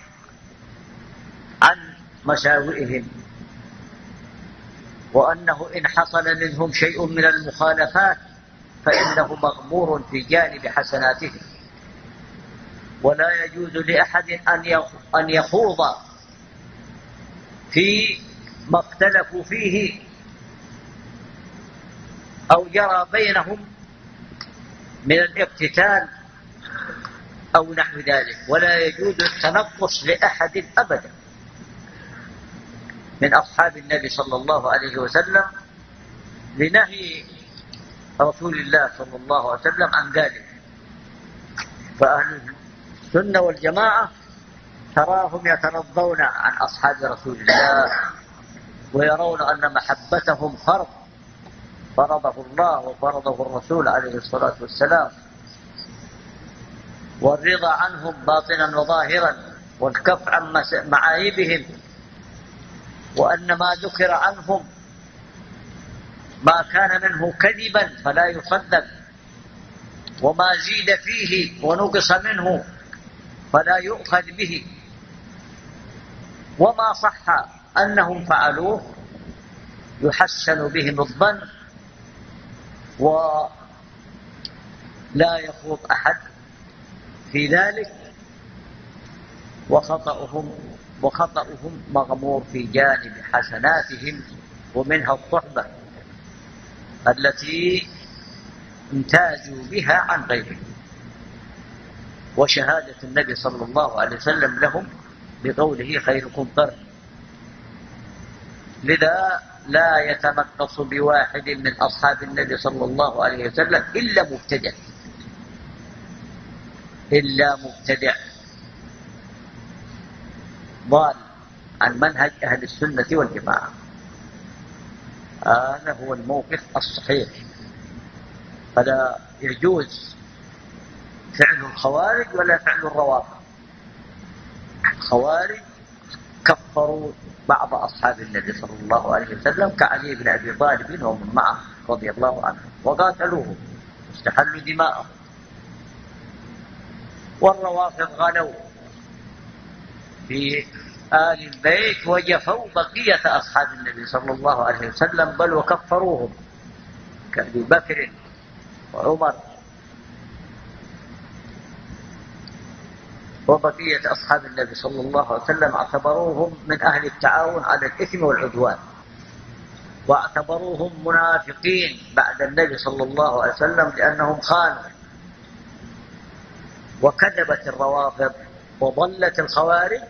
عن مساوئهم وأنه إن حصل منهم شيء من المخالفات فإنه مغمور في جانب حسناتهم. ولا يجوز لأحد أن يخوض في ما اختلفوا فيه أو جرى بينهم من الاقتتال أو نحو ذلك. ولا يجوز التنقص لأحد أبدا من أصحاب النبي صلى الله عليه وسلم لنهي رسول الله صلى الله عليه وسلم عن ذلك. فأهل السنة والجماعة تراهم يترضون عن أصحاب رسول الله ويرون أن محبتهم فرض. فرضه الله وفرضه الرسول عليه الصلاة والسلام. والرضا عنهم باطنا وظاهرا والكف عن معايبهم. وأن ما ذكر عنهم ما كان منه كذبا فلا يصدق. وما زيد فيه ونقص منه فلا يؤخذ به. وما صح أنهم فعلوه يحسن بهم الظن ولا يخوض أحد في ذلك وخطأهم وخطأهم مغمور في جانب حسناتهم ومنها الصحبة التي امتازوا بها عن غيرهم. وشهادة النبي صلى الله عليه وسلم لهم بقوله خيركم قرن لذا لا يتنقص بواحد من أصحاب النبي صلى الله عليه وسلم إلا مبتدع. إلا مبتدع. ضال عن منهج أهل السنة والجماعة. هذا هو الموقف الصحيح. فلا يجوز فعل الخوارج ولا فعل الروافض؟ الخوارج كفروا بعض أصحاب النبي صلى الله عليه وسلم كعلي بن أبي طالب ومن معه رضي الله عنه وقاتلوهم واستحلوا دماءهم. والروافض غلوا. في آل البيت وجفوا بقية أصحاب النبي صلى الله عليه وسلم بل وكفروهم كأبي بكر وعمر وبقية أصحاب النبي صلى الله عليه وسلم اعتبروهم من أهل التعاون على الإثم والعدوان. واعتبروهم منافقين بعد النبي صلى الله عليه وسلم لأنهم خانوا. وكذبت الروافض وضلت الخوارج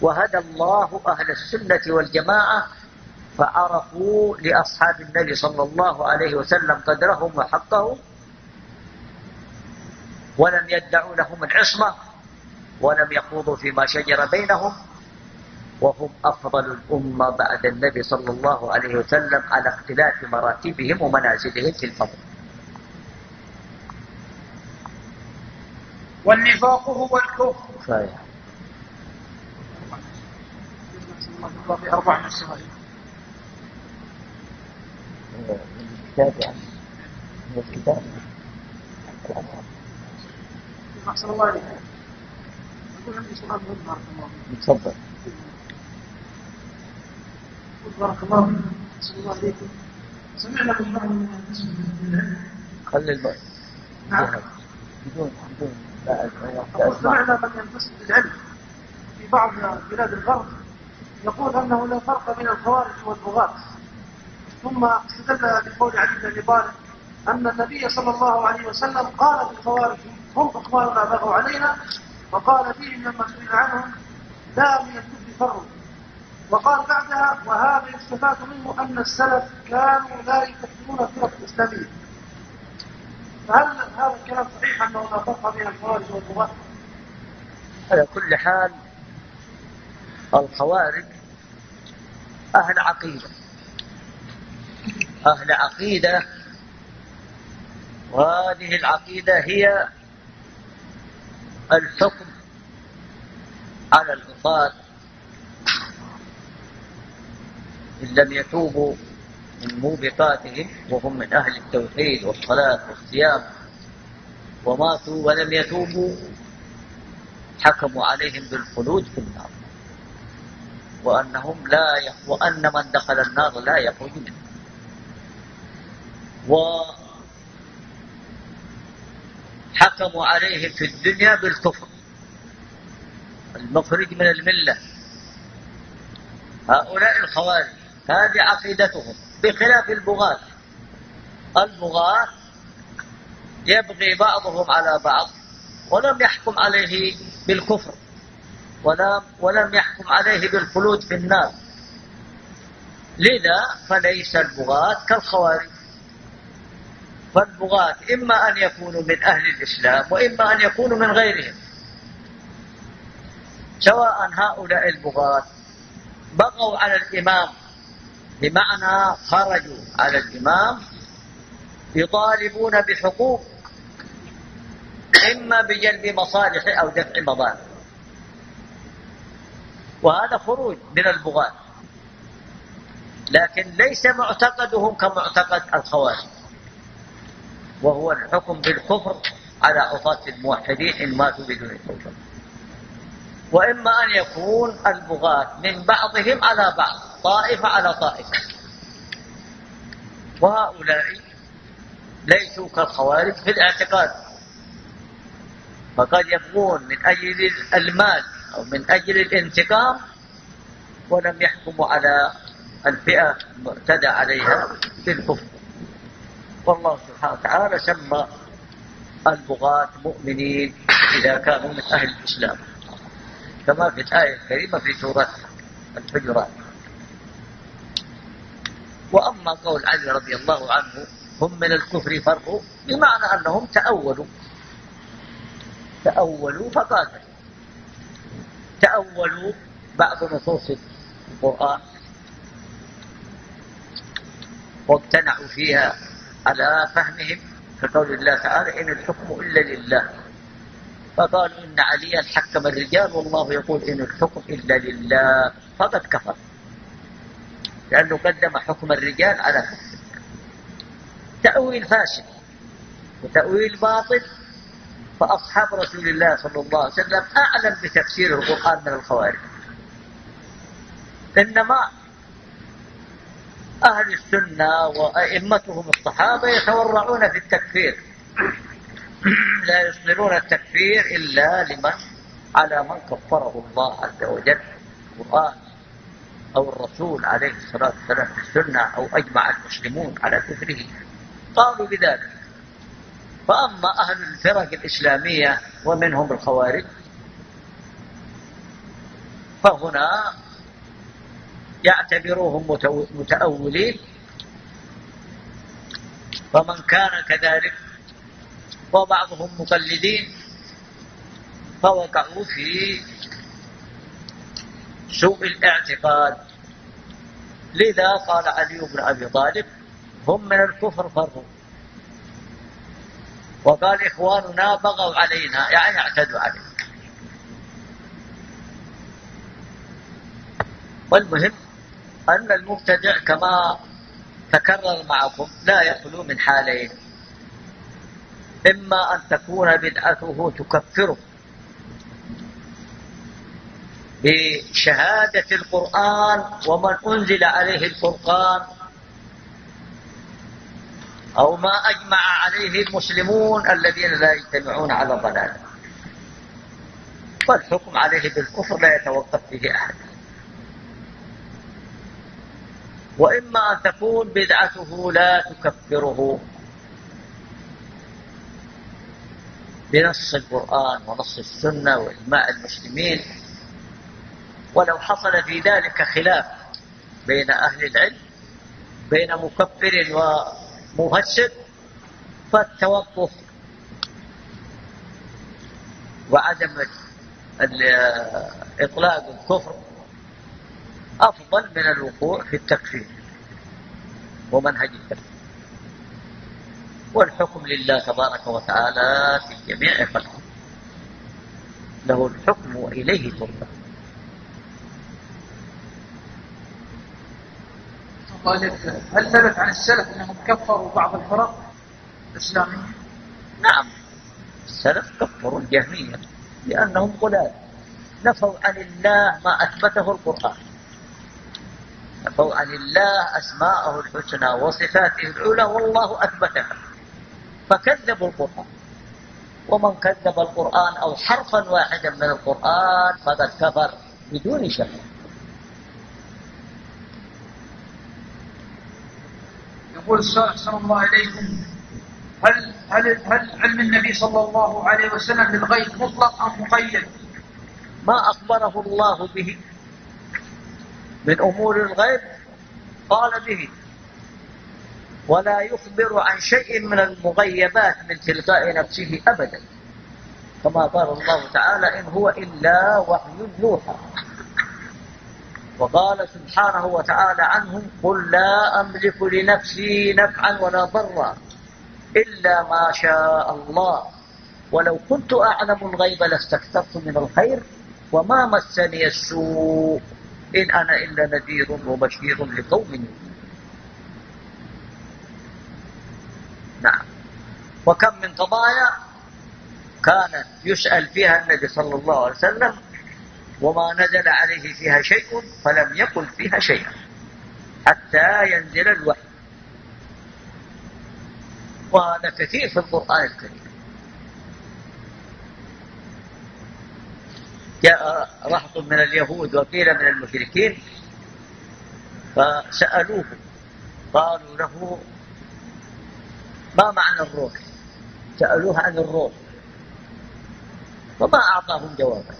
وهدى الله أهل السنة والجماعة فعرفوا لأصحاب النبي صلى الله عليه وسلم قدرهم وحقهم ولم يدعوا لهم العصمة ولم يخوضوا فيما شجر بينهم وهم أفضل الأمة بعد النبي صلى الله عليه وسلم على اختلاف مراتبهم ومنازلهم في الفضل. والنفاق هو الكفر. صحيح. أربع من الكتاب يعني من الكتاب أحسن الله عليك عندي سؤال بارك الله تفضل أقول بارك الله الله عليكم سمعنا من بعض الناس من العلم خلي نعم. بدون بدون لا سمعنا من ينتسب للعلم في بعض بلاد الغرب يقول أنه لا فرق بين الخوارج والبغاة. ثم استدل بقول علي بن أبي طالب أن النبي صلى الله عليه وسلم قال في الخوارج هم إخواننا بغوا علينا. وقال فيهم لما سئل عنهم لا من الكفر فروا وقال بعدها وهذا يستفاد منه أن السلف كانوا لا يكفرون الفرق الإسلامية. فهل هذا الكلام صحيح أنه لا فرق بين الخوارج والبغاة؟ على كل حال الخوارج أهل عقيدة. أهل عقيدة وهذه العقيدة هي الحكم على العصاة إن لم يتوبوا من موبقاتهم وهم من أهل التوحيد والصلاة والصيام وماتوا ولم يتوبوا حكموا عليهم بالخلود في النار. وأنهم لا يخ... وأن من دخل النار لا يخرج منها وحكموا عليهم في الدنيا بالكفر. المخرج من الملة. هؤلاء الخوارج هذه عقيدتهم بخلاف البغاة. البغاة يبغي بعضهم على بعض ولم يحكم عليه بالكفر ولم, ولم يحكم عليه بالخلود في النار. لذا فليس البغاة كالخوارج. فالبغاة إما أن يكونوا من أهل الإسلام وإما أن يكونوا من غيرهم. سواء هؤلاء البغاة بغوا على الإمام بمعنى خرجوا على الإمام يطالبون بحقوق إما بجلب مصالح أو دفع مضار وهذا خروج من البغاة. لكن ليس معتقدهم كمعتقد الخوارج. وهو الحكم بالكفر على عصاة الموحدين إن ماتوا بدون توبة وإما أن يكون البغاة من بعضهم على بعض طائفة على طائفة. وهؤلاء ليسوا كالخوارج في الاعتقاد. فقد يبغون من أجل المال أو من أجل الانتقام ولم يحكموا على الفئة المعتدى عليها بالكفر والله سبحانه وتعالى سمى البغاة مؤمنين إذا كانوا من أهل الإسلام. كما في الآية الكريمة في سورة الحجرات. وأما قول علي رضي الله عنه هم من الكفر فرقوا بمعنى أنهم تأولوا. تأولوا فقاتلوا. تأولوا بعض نصوص القرآن. وابتنعوا فيها. على فهمهم كقول الله تعالى إن الحكم إلا لله. فقالوا إن عليا حكم الرجال والله يقول إن الحكم إلا لله. فقد كفر. لأنه قدم حكم الرجال على حكم تأويل فاسد وتأويل باطل. فأصحاب رسول الله صلى الله عليه وسلم أعلم بتفسير القرآن من الخوارج. إنما أهل السنة وأئمتهم الصحابة يتورعون في التكفير. لا يصدرون التكفير إلا لمن؟ على من كفره الله عز وجل القرآن أو الرسول عليه الصلاة والسلام في السنة أو أجمع المسلمون على كفره. قالوا بذلك. فأما أهل الفرق الإسلامية ومنهم الخوارج فهنا يعتبروهم متأولين. فمن كان كذلك وبعضهم مقلدين فوقعوا في سوء الاعتقاد. لذا قال علي بن أبي طالب هم من الكفر فروا. وقال إخواننا بغوا علينا. يعني اعتدوا علينا والمهم أن المبتدع كما تكرر معكم لا يخلو من حالين. إما أن تكون بدعته تكفره بشهادة القرآن ومن أنزل عليه الفرقان أو ما أجمع عليه المسلمون الذين لا يجتمعون على ضلال. فالحكم عليه بالكفر لا يتوقف فيه أحد. وإما أن تكون بدعته لا تكفره. بنص القرآن ونص السنة وإجماع المسلمين. ولو حصل في ذلك خلاف بين أهل العلم بين مكفر ومفسد فالتوقف وعدم إطلاق الكفر أفضل من الوقوع في التكفير ومنهج التكفير. والحكم لله تبارك وتعالى في جميع خلقه. له الحكم وإليه ترجع. هل ثبت عن السلف أنهم كفروا بعض الفرق الإسلامية؟ نعم السلف كفروا الجهمية لأنهم غلال نفوا عن الله ما أثبته القرآن. نفوا عن الله أسماءه الحسنى وصفاته العلى والله أثبتها فكذبوا القرآن. ومن كذب القرآن أو حرفا واحدا من القرآن فقد كفر بدون شك. يقول السائل أحسن الله إليكم هل هل هل علم النبي صلى الله عليه وسلم بالغيب مطلق أم مقيد؟ ما أخبره الله به من أمور الغيب قال به ولا يخبر عن شيء من المغيبات من تلقاء نفسه أبدا. كما قال الله تعالى إن هو إلا وحي يوحى. وقال سبحانه وتعالى عنهم قل لا أملك لنفسي نفعا ولا ضرا إلا ما شاء الله. ولو كنت أعلم الغيب لاستكثرت من الخير وما مسني السوء. إن أنا إلا نذير وبشير لقوم. نعم. وكم من قضايا كان يسأل فيها النبي صلى الله عليه وسلم وما نزل عليه فيها شيء فلم يقل فيها شيئا حتى ينزل الوحي. وهذا كثير في القرآن الكريم. جاء رهط من اليهود وقيل من المشركين فسألوه قالوا له ما معنى الروح؟ سألوه عن الروح. فما أعطاهم جوابا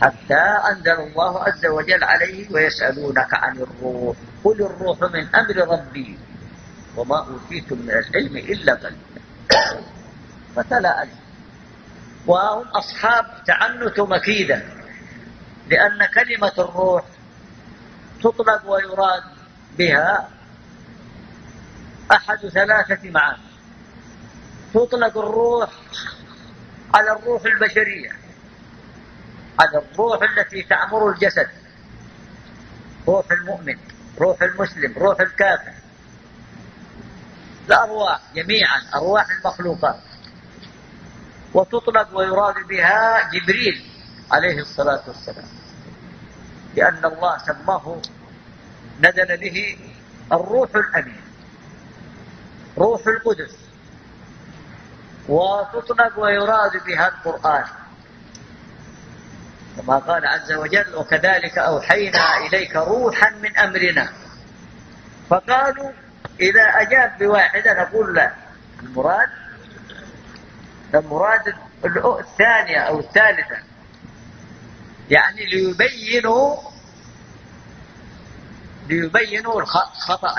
حتى أنزل الله عز وجل عليه ويسألونك عن الروح. قل الروح من أمر ربي وما أوتيتم من العلم إلا قليلا. فتلا عليه وهم أصحاب تعنت مكيدة لأن كلمة الروح تطلق ويراد بها أحد ثلاثة معاني. تطلق الروح على الروح البشرية على الروح التي تعمر الجسد روح المؤمن روح المسلم روح الكافر. الأرواح جميعا أرواح المخلوقات. وتطلق ويراد بها جبريل عليه الصلاة والسلام. لأن الله سماه نزل به الروح الأمين روح القدس. وتطلق ويراد بها القرآن. كما قال عز وجل وكذلك أوحينا إليك روحا من أمرنا فقالوا إذا أجاب بواحدة نقول لا. المراد المراد الثانية أو الثالثة. يعني ليبينوا ليبينوا خطأ.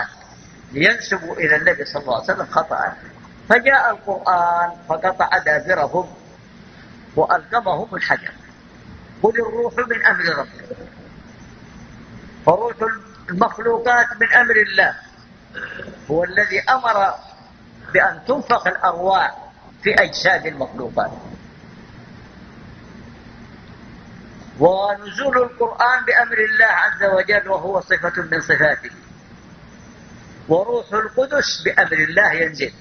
لينسبوا إلى النبي صلى الله عليه وسلم خطأ. فجاء القرآن فقطع دابرهم وألقمهم الحجر. قل الروح من أمر ربك فروح المخلوقات من أمر الله. هو الذي أمر بأن تنفق الأرواح في أجساد المخلوقات. ونزول القرآن بأمر الله عز وجل وهو صفة من صفاته. وروح القدس بأمر الله ينزل.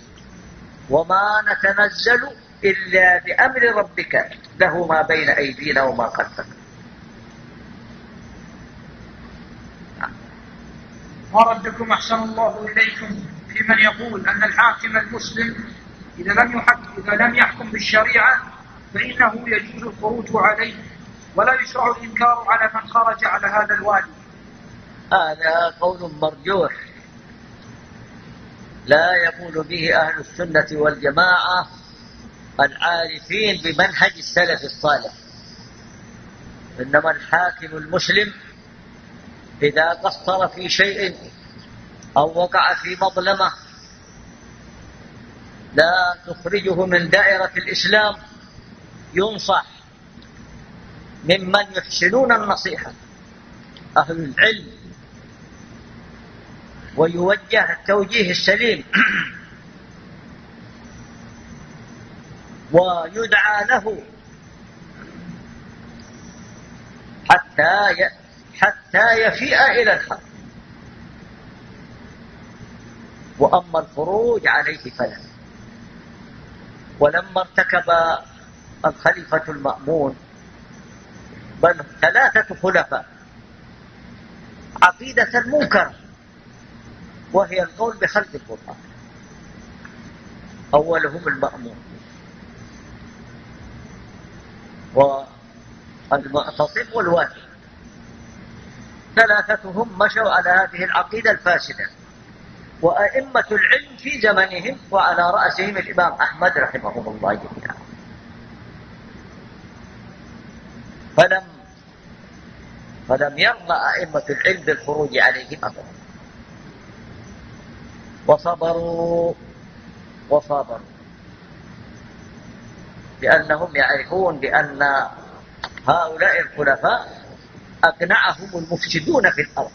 وما نتنزل إلا بأمر ربك. له ما بين أيدينا وما خلفنا. ما ردكم أحسن الله إليكم في من يقول أن الحاكم المسلم إذا لم يحكم إذا لم يحكم بالشريعة فإنه يجوز الخروج عليه ولا يشرع الإنكار على من خرج على هذا الوادي. هذا قول مرجوح. لا يقول به أهل السنة والجماعة العارفين بمنهج السلف الصالح. إنما الحاكم المسلم إذا قصر في شيء أو وقع في مظلمة لا تخرجه من دائرة الإسلام ينصح ممن يحسنون النصيحة أهل العلم ويوجه التوجيه السليم ويدعى له حتى حتى يفيء إلى الحق. وأما الخروج عليه فلا. ولما ارتكب الخليفة المأمون بل ثلاثة خلفاء عقيدة منكرة وهي القول بخلق القرآن. أولهم المأمون. والمعتصم والواثق ثلاثتهم مشوا على هذه العقيدة الفاسدة. وأئمة العلم في زمنهم وعلى رأسهم الإمام أحمد رحمه الله جميعا. فلم فلم يرضى أئمة العلم بالخروج عليهم أبدا. وصبروا وصابروا لأنهم يعرفون بأن هؤلاء الخلفاء أقنعهم المفسدون في الأرض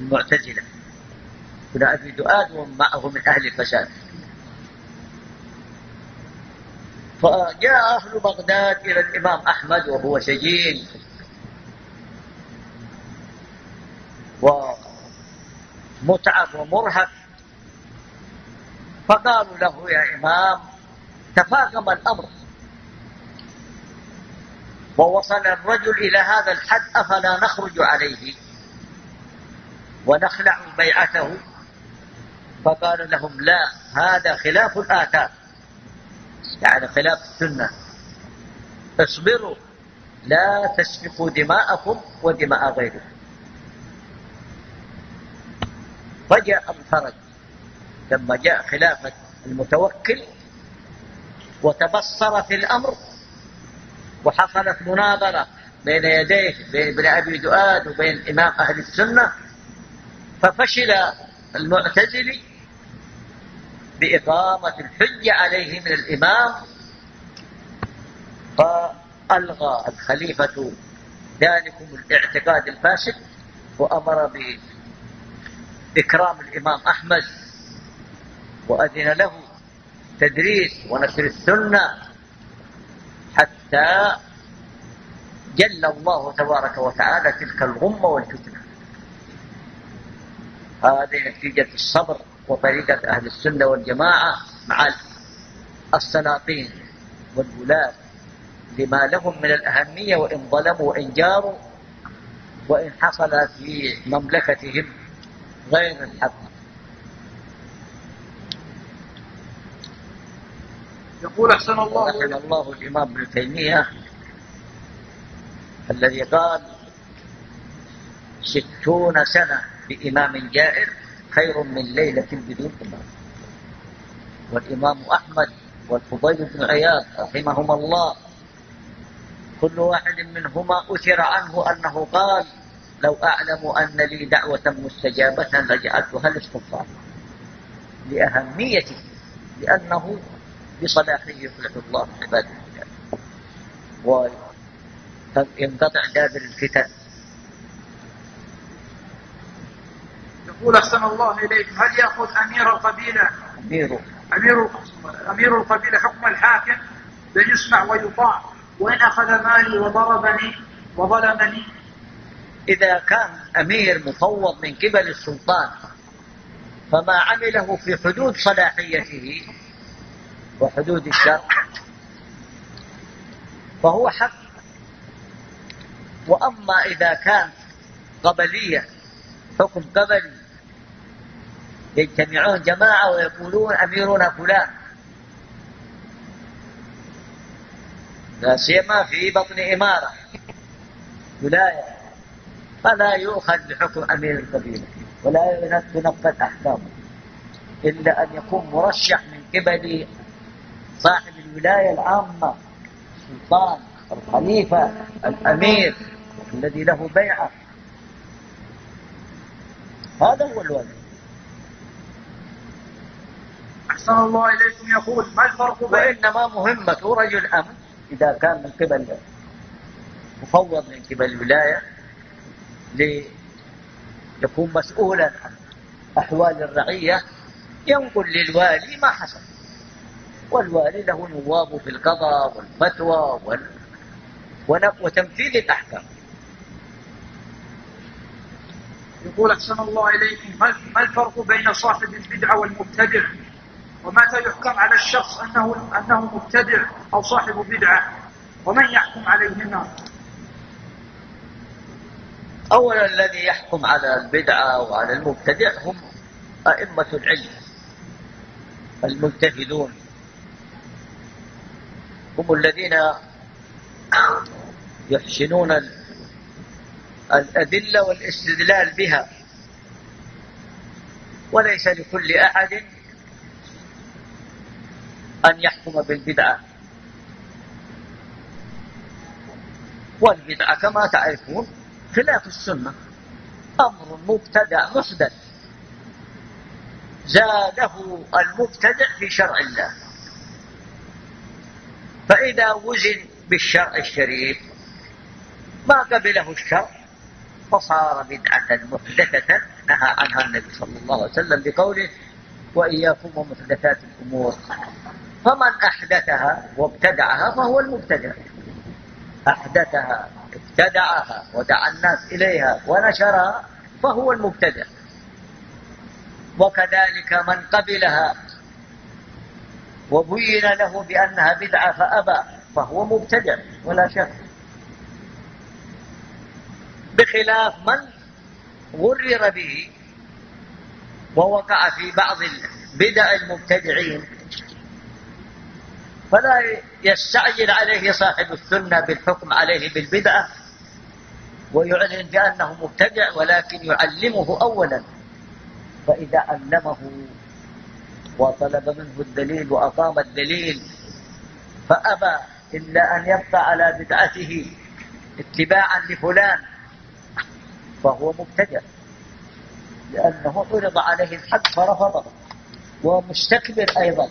المعتزلة. أبي دؤاد ومعه من أهل الفساد. فجاء أهل بغداد إلى الإمام أحمد وهو سجين. ومتعب ومرهق. فقالوا له يا إمام تفاقم الأمر. ووصل الرجل إلى هذا الحد أفلا نخرج عليه ونخلع بيعته؟ فقال لهم لا هذا خلاف الآثار يعني خلاف السنة. اصبروا لا تسفكوا دماءكم ودماء غيركم. فجاء الفرج لما جاء خلافة المتوكل وتبصر في الأمر وحصلت مناظرة بين يديه بين ابن أبي دؤاد وبين إمام أهل السنة ففشل المعتزلي بإقامة الحجة عليه من الإمام فألغى الخليفة ذلكم الاعتقاد الفاسد وأمر بإكرام الإمام أحمد وأذن له تدريس ونشر السنة حتى جل الله تبارك وتعالى تلك الغمة والفتنة. هذه نتيجة الصبر. وطريقة أهل السنة والجماعة مع السلاطين والولاة لما لهم من الأهمية وإن ظلموا وإن جاروا وإن حصل في مملكتهم غير الحق. يقول أحسن الله. رحم الله الإمام ابن تيمية الذي قال ستون سنة بإمام جائر خير من ليلة بدون إمام. والإمام أحمد والفضيل بن عياض رحمهما الله كل واحد منهما أثر عنه أنه قال لو أعلم أن لي دعوة مستجابة لجعلتها الاستغفار. لأهميته لأنه بصلاحه يفلح الله عباده. وينقطع دابر الفتن. يقول أحسن الله إليكم هل يأخذ أمير القبيلة؟ أمير. أمير أمير القبيلة حكم الحاكم بأن يسمع ويطاع. وإن أخذ مالي وضربني وظلمني. إذا كان أمير مفوض من قبل السلطان فما عمله في حدود صلاحيته وحدود الشرع فهو حق. وأما إذا كان قبلية حكم قبلي يجتمعون جماعة ويقولون أميرنا فلان. لا سيما في بطن إمارة. ولاية. فلا يؤخذ بحكم أمير القبيلة. ولا تنفذ أحكامه. إلا أن يكون مرشح من قبل صاحب الولاية العامة السلطان الخليفة الأمير الذي له بيعة. هذا هو الوالد أحسن الله إليكم. يقول ما الفرق بين وإنما مهمة رجل أمن إذا كان من قبل مفوض من قبل الولاية ليكون مسؤولا عن أحوال الرعية ينقل للوالي ما حصل. والوالي له نواب في القضاء والفتوى وتنفيذ الأحكام. يقول أحسن الله إليكم. ما ما الفرق بين صاحب البدعة والمبتدع؟ ومتى يحكم على الشخص أنه أنه مبتدع أو صاحب بدعة؟ ومن يحكم عليهما أولا الذي يحكم على البدعة وعلى المبتدع هم أئمة العلم المجتهدون. هم الذين يحسنون الأدلة والاستدلال بها. وليس لكل أحد أن يحكم بالبدعة. والبدعة كما تعرفون خلاف السنة. أمر مبتدع محدث. زاده المبتدع في شرع الله. فإذا وزن بالشرع الشريف ما قبله الشرع فصار بدعة محدثة نهى عنها النبي صلى الله عليه وسلم بقوله وإياكم ومحدثات الأمور فمن أحدثها وابتدعها فهو المبتدع. أحدثها ابتدعها ودعا الناس إليها ونشرها فهو المبتدع. وكذلك من قبلها وبين له بأنها بدعة فأبى فهو مبتدع ولا شك. بخلاف من غرر به ووقع في بعض بدع المبتدعين فلا يستعجل عليه صاحب السنة بالحكم عليه بالبدعة ويعلن بأنه مبتدع ولكن يعلمه أولا. فإذا علمه وطلب منه الدليل وأقام الدليل فأبى إلا أن يبقى على بدعته اتباعا لفلان فهو مبتدع لأنه عرض عليه الحق فرفضه ومستكبر أيضا.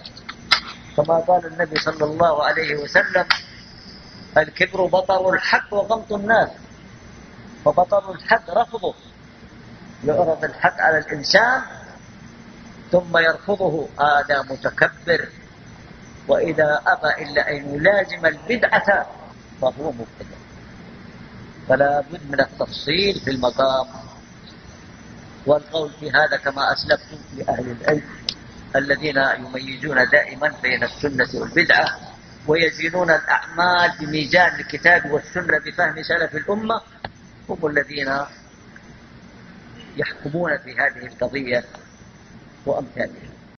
كما قال النبي صلى الله عليه وسلم الكبر بطر الحق وغمط الناس. فبطر الحق رفضه. يعرض الحق على الإنسان ثم يرفضه. هذا متكبر. وإذا أبى إلا أن يلازم البدعة فهو مبتدع. فلا بد من التفصيل في المقام. والقول في هذا كما أسلفت لأهل العلم. الذين يميزون دائما بين السنة والبدعة ويزينون الأعمال بميزان الكتاب والسنة بفهم سلف الأمة هم الذين يحكمون في هذه القضية وأمثالها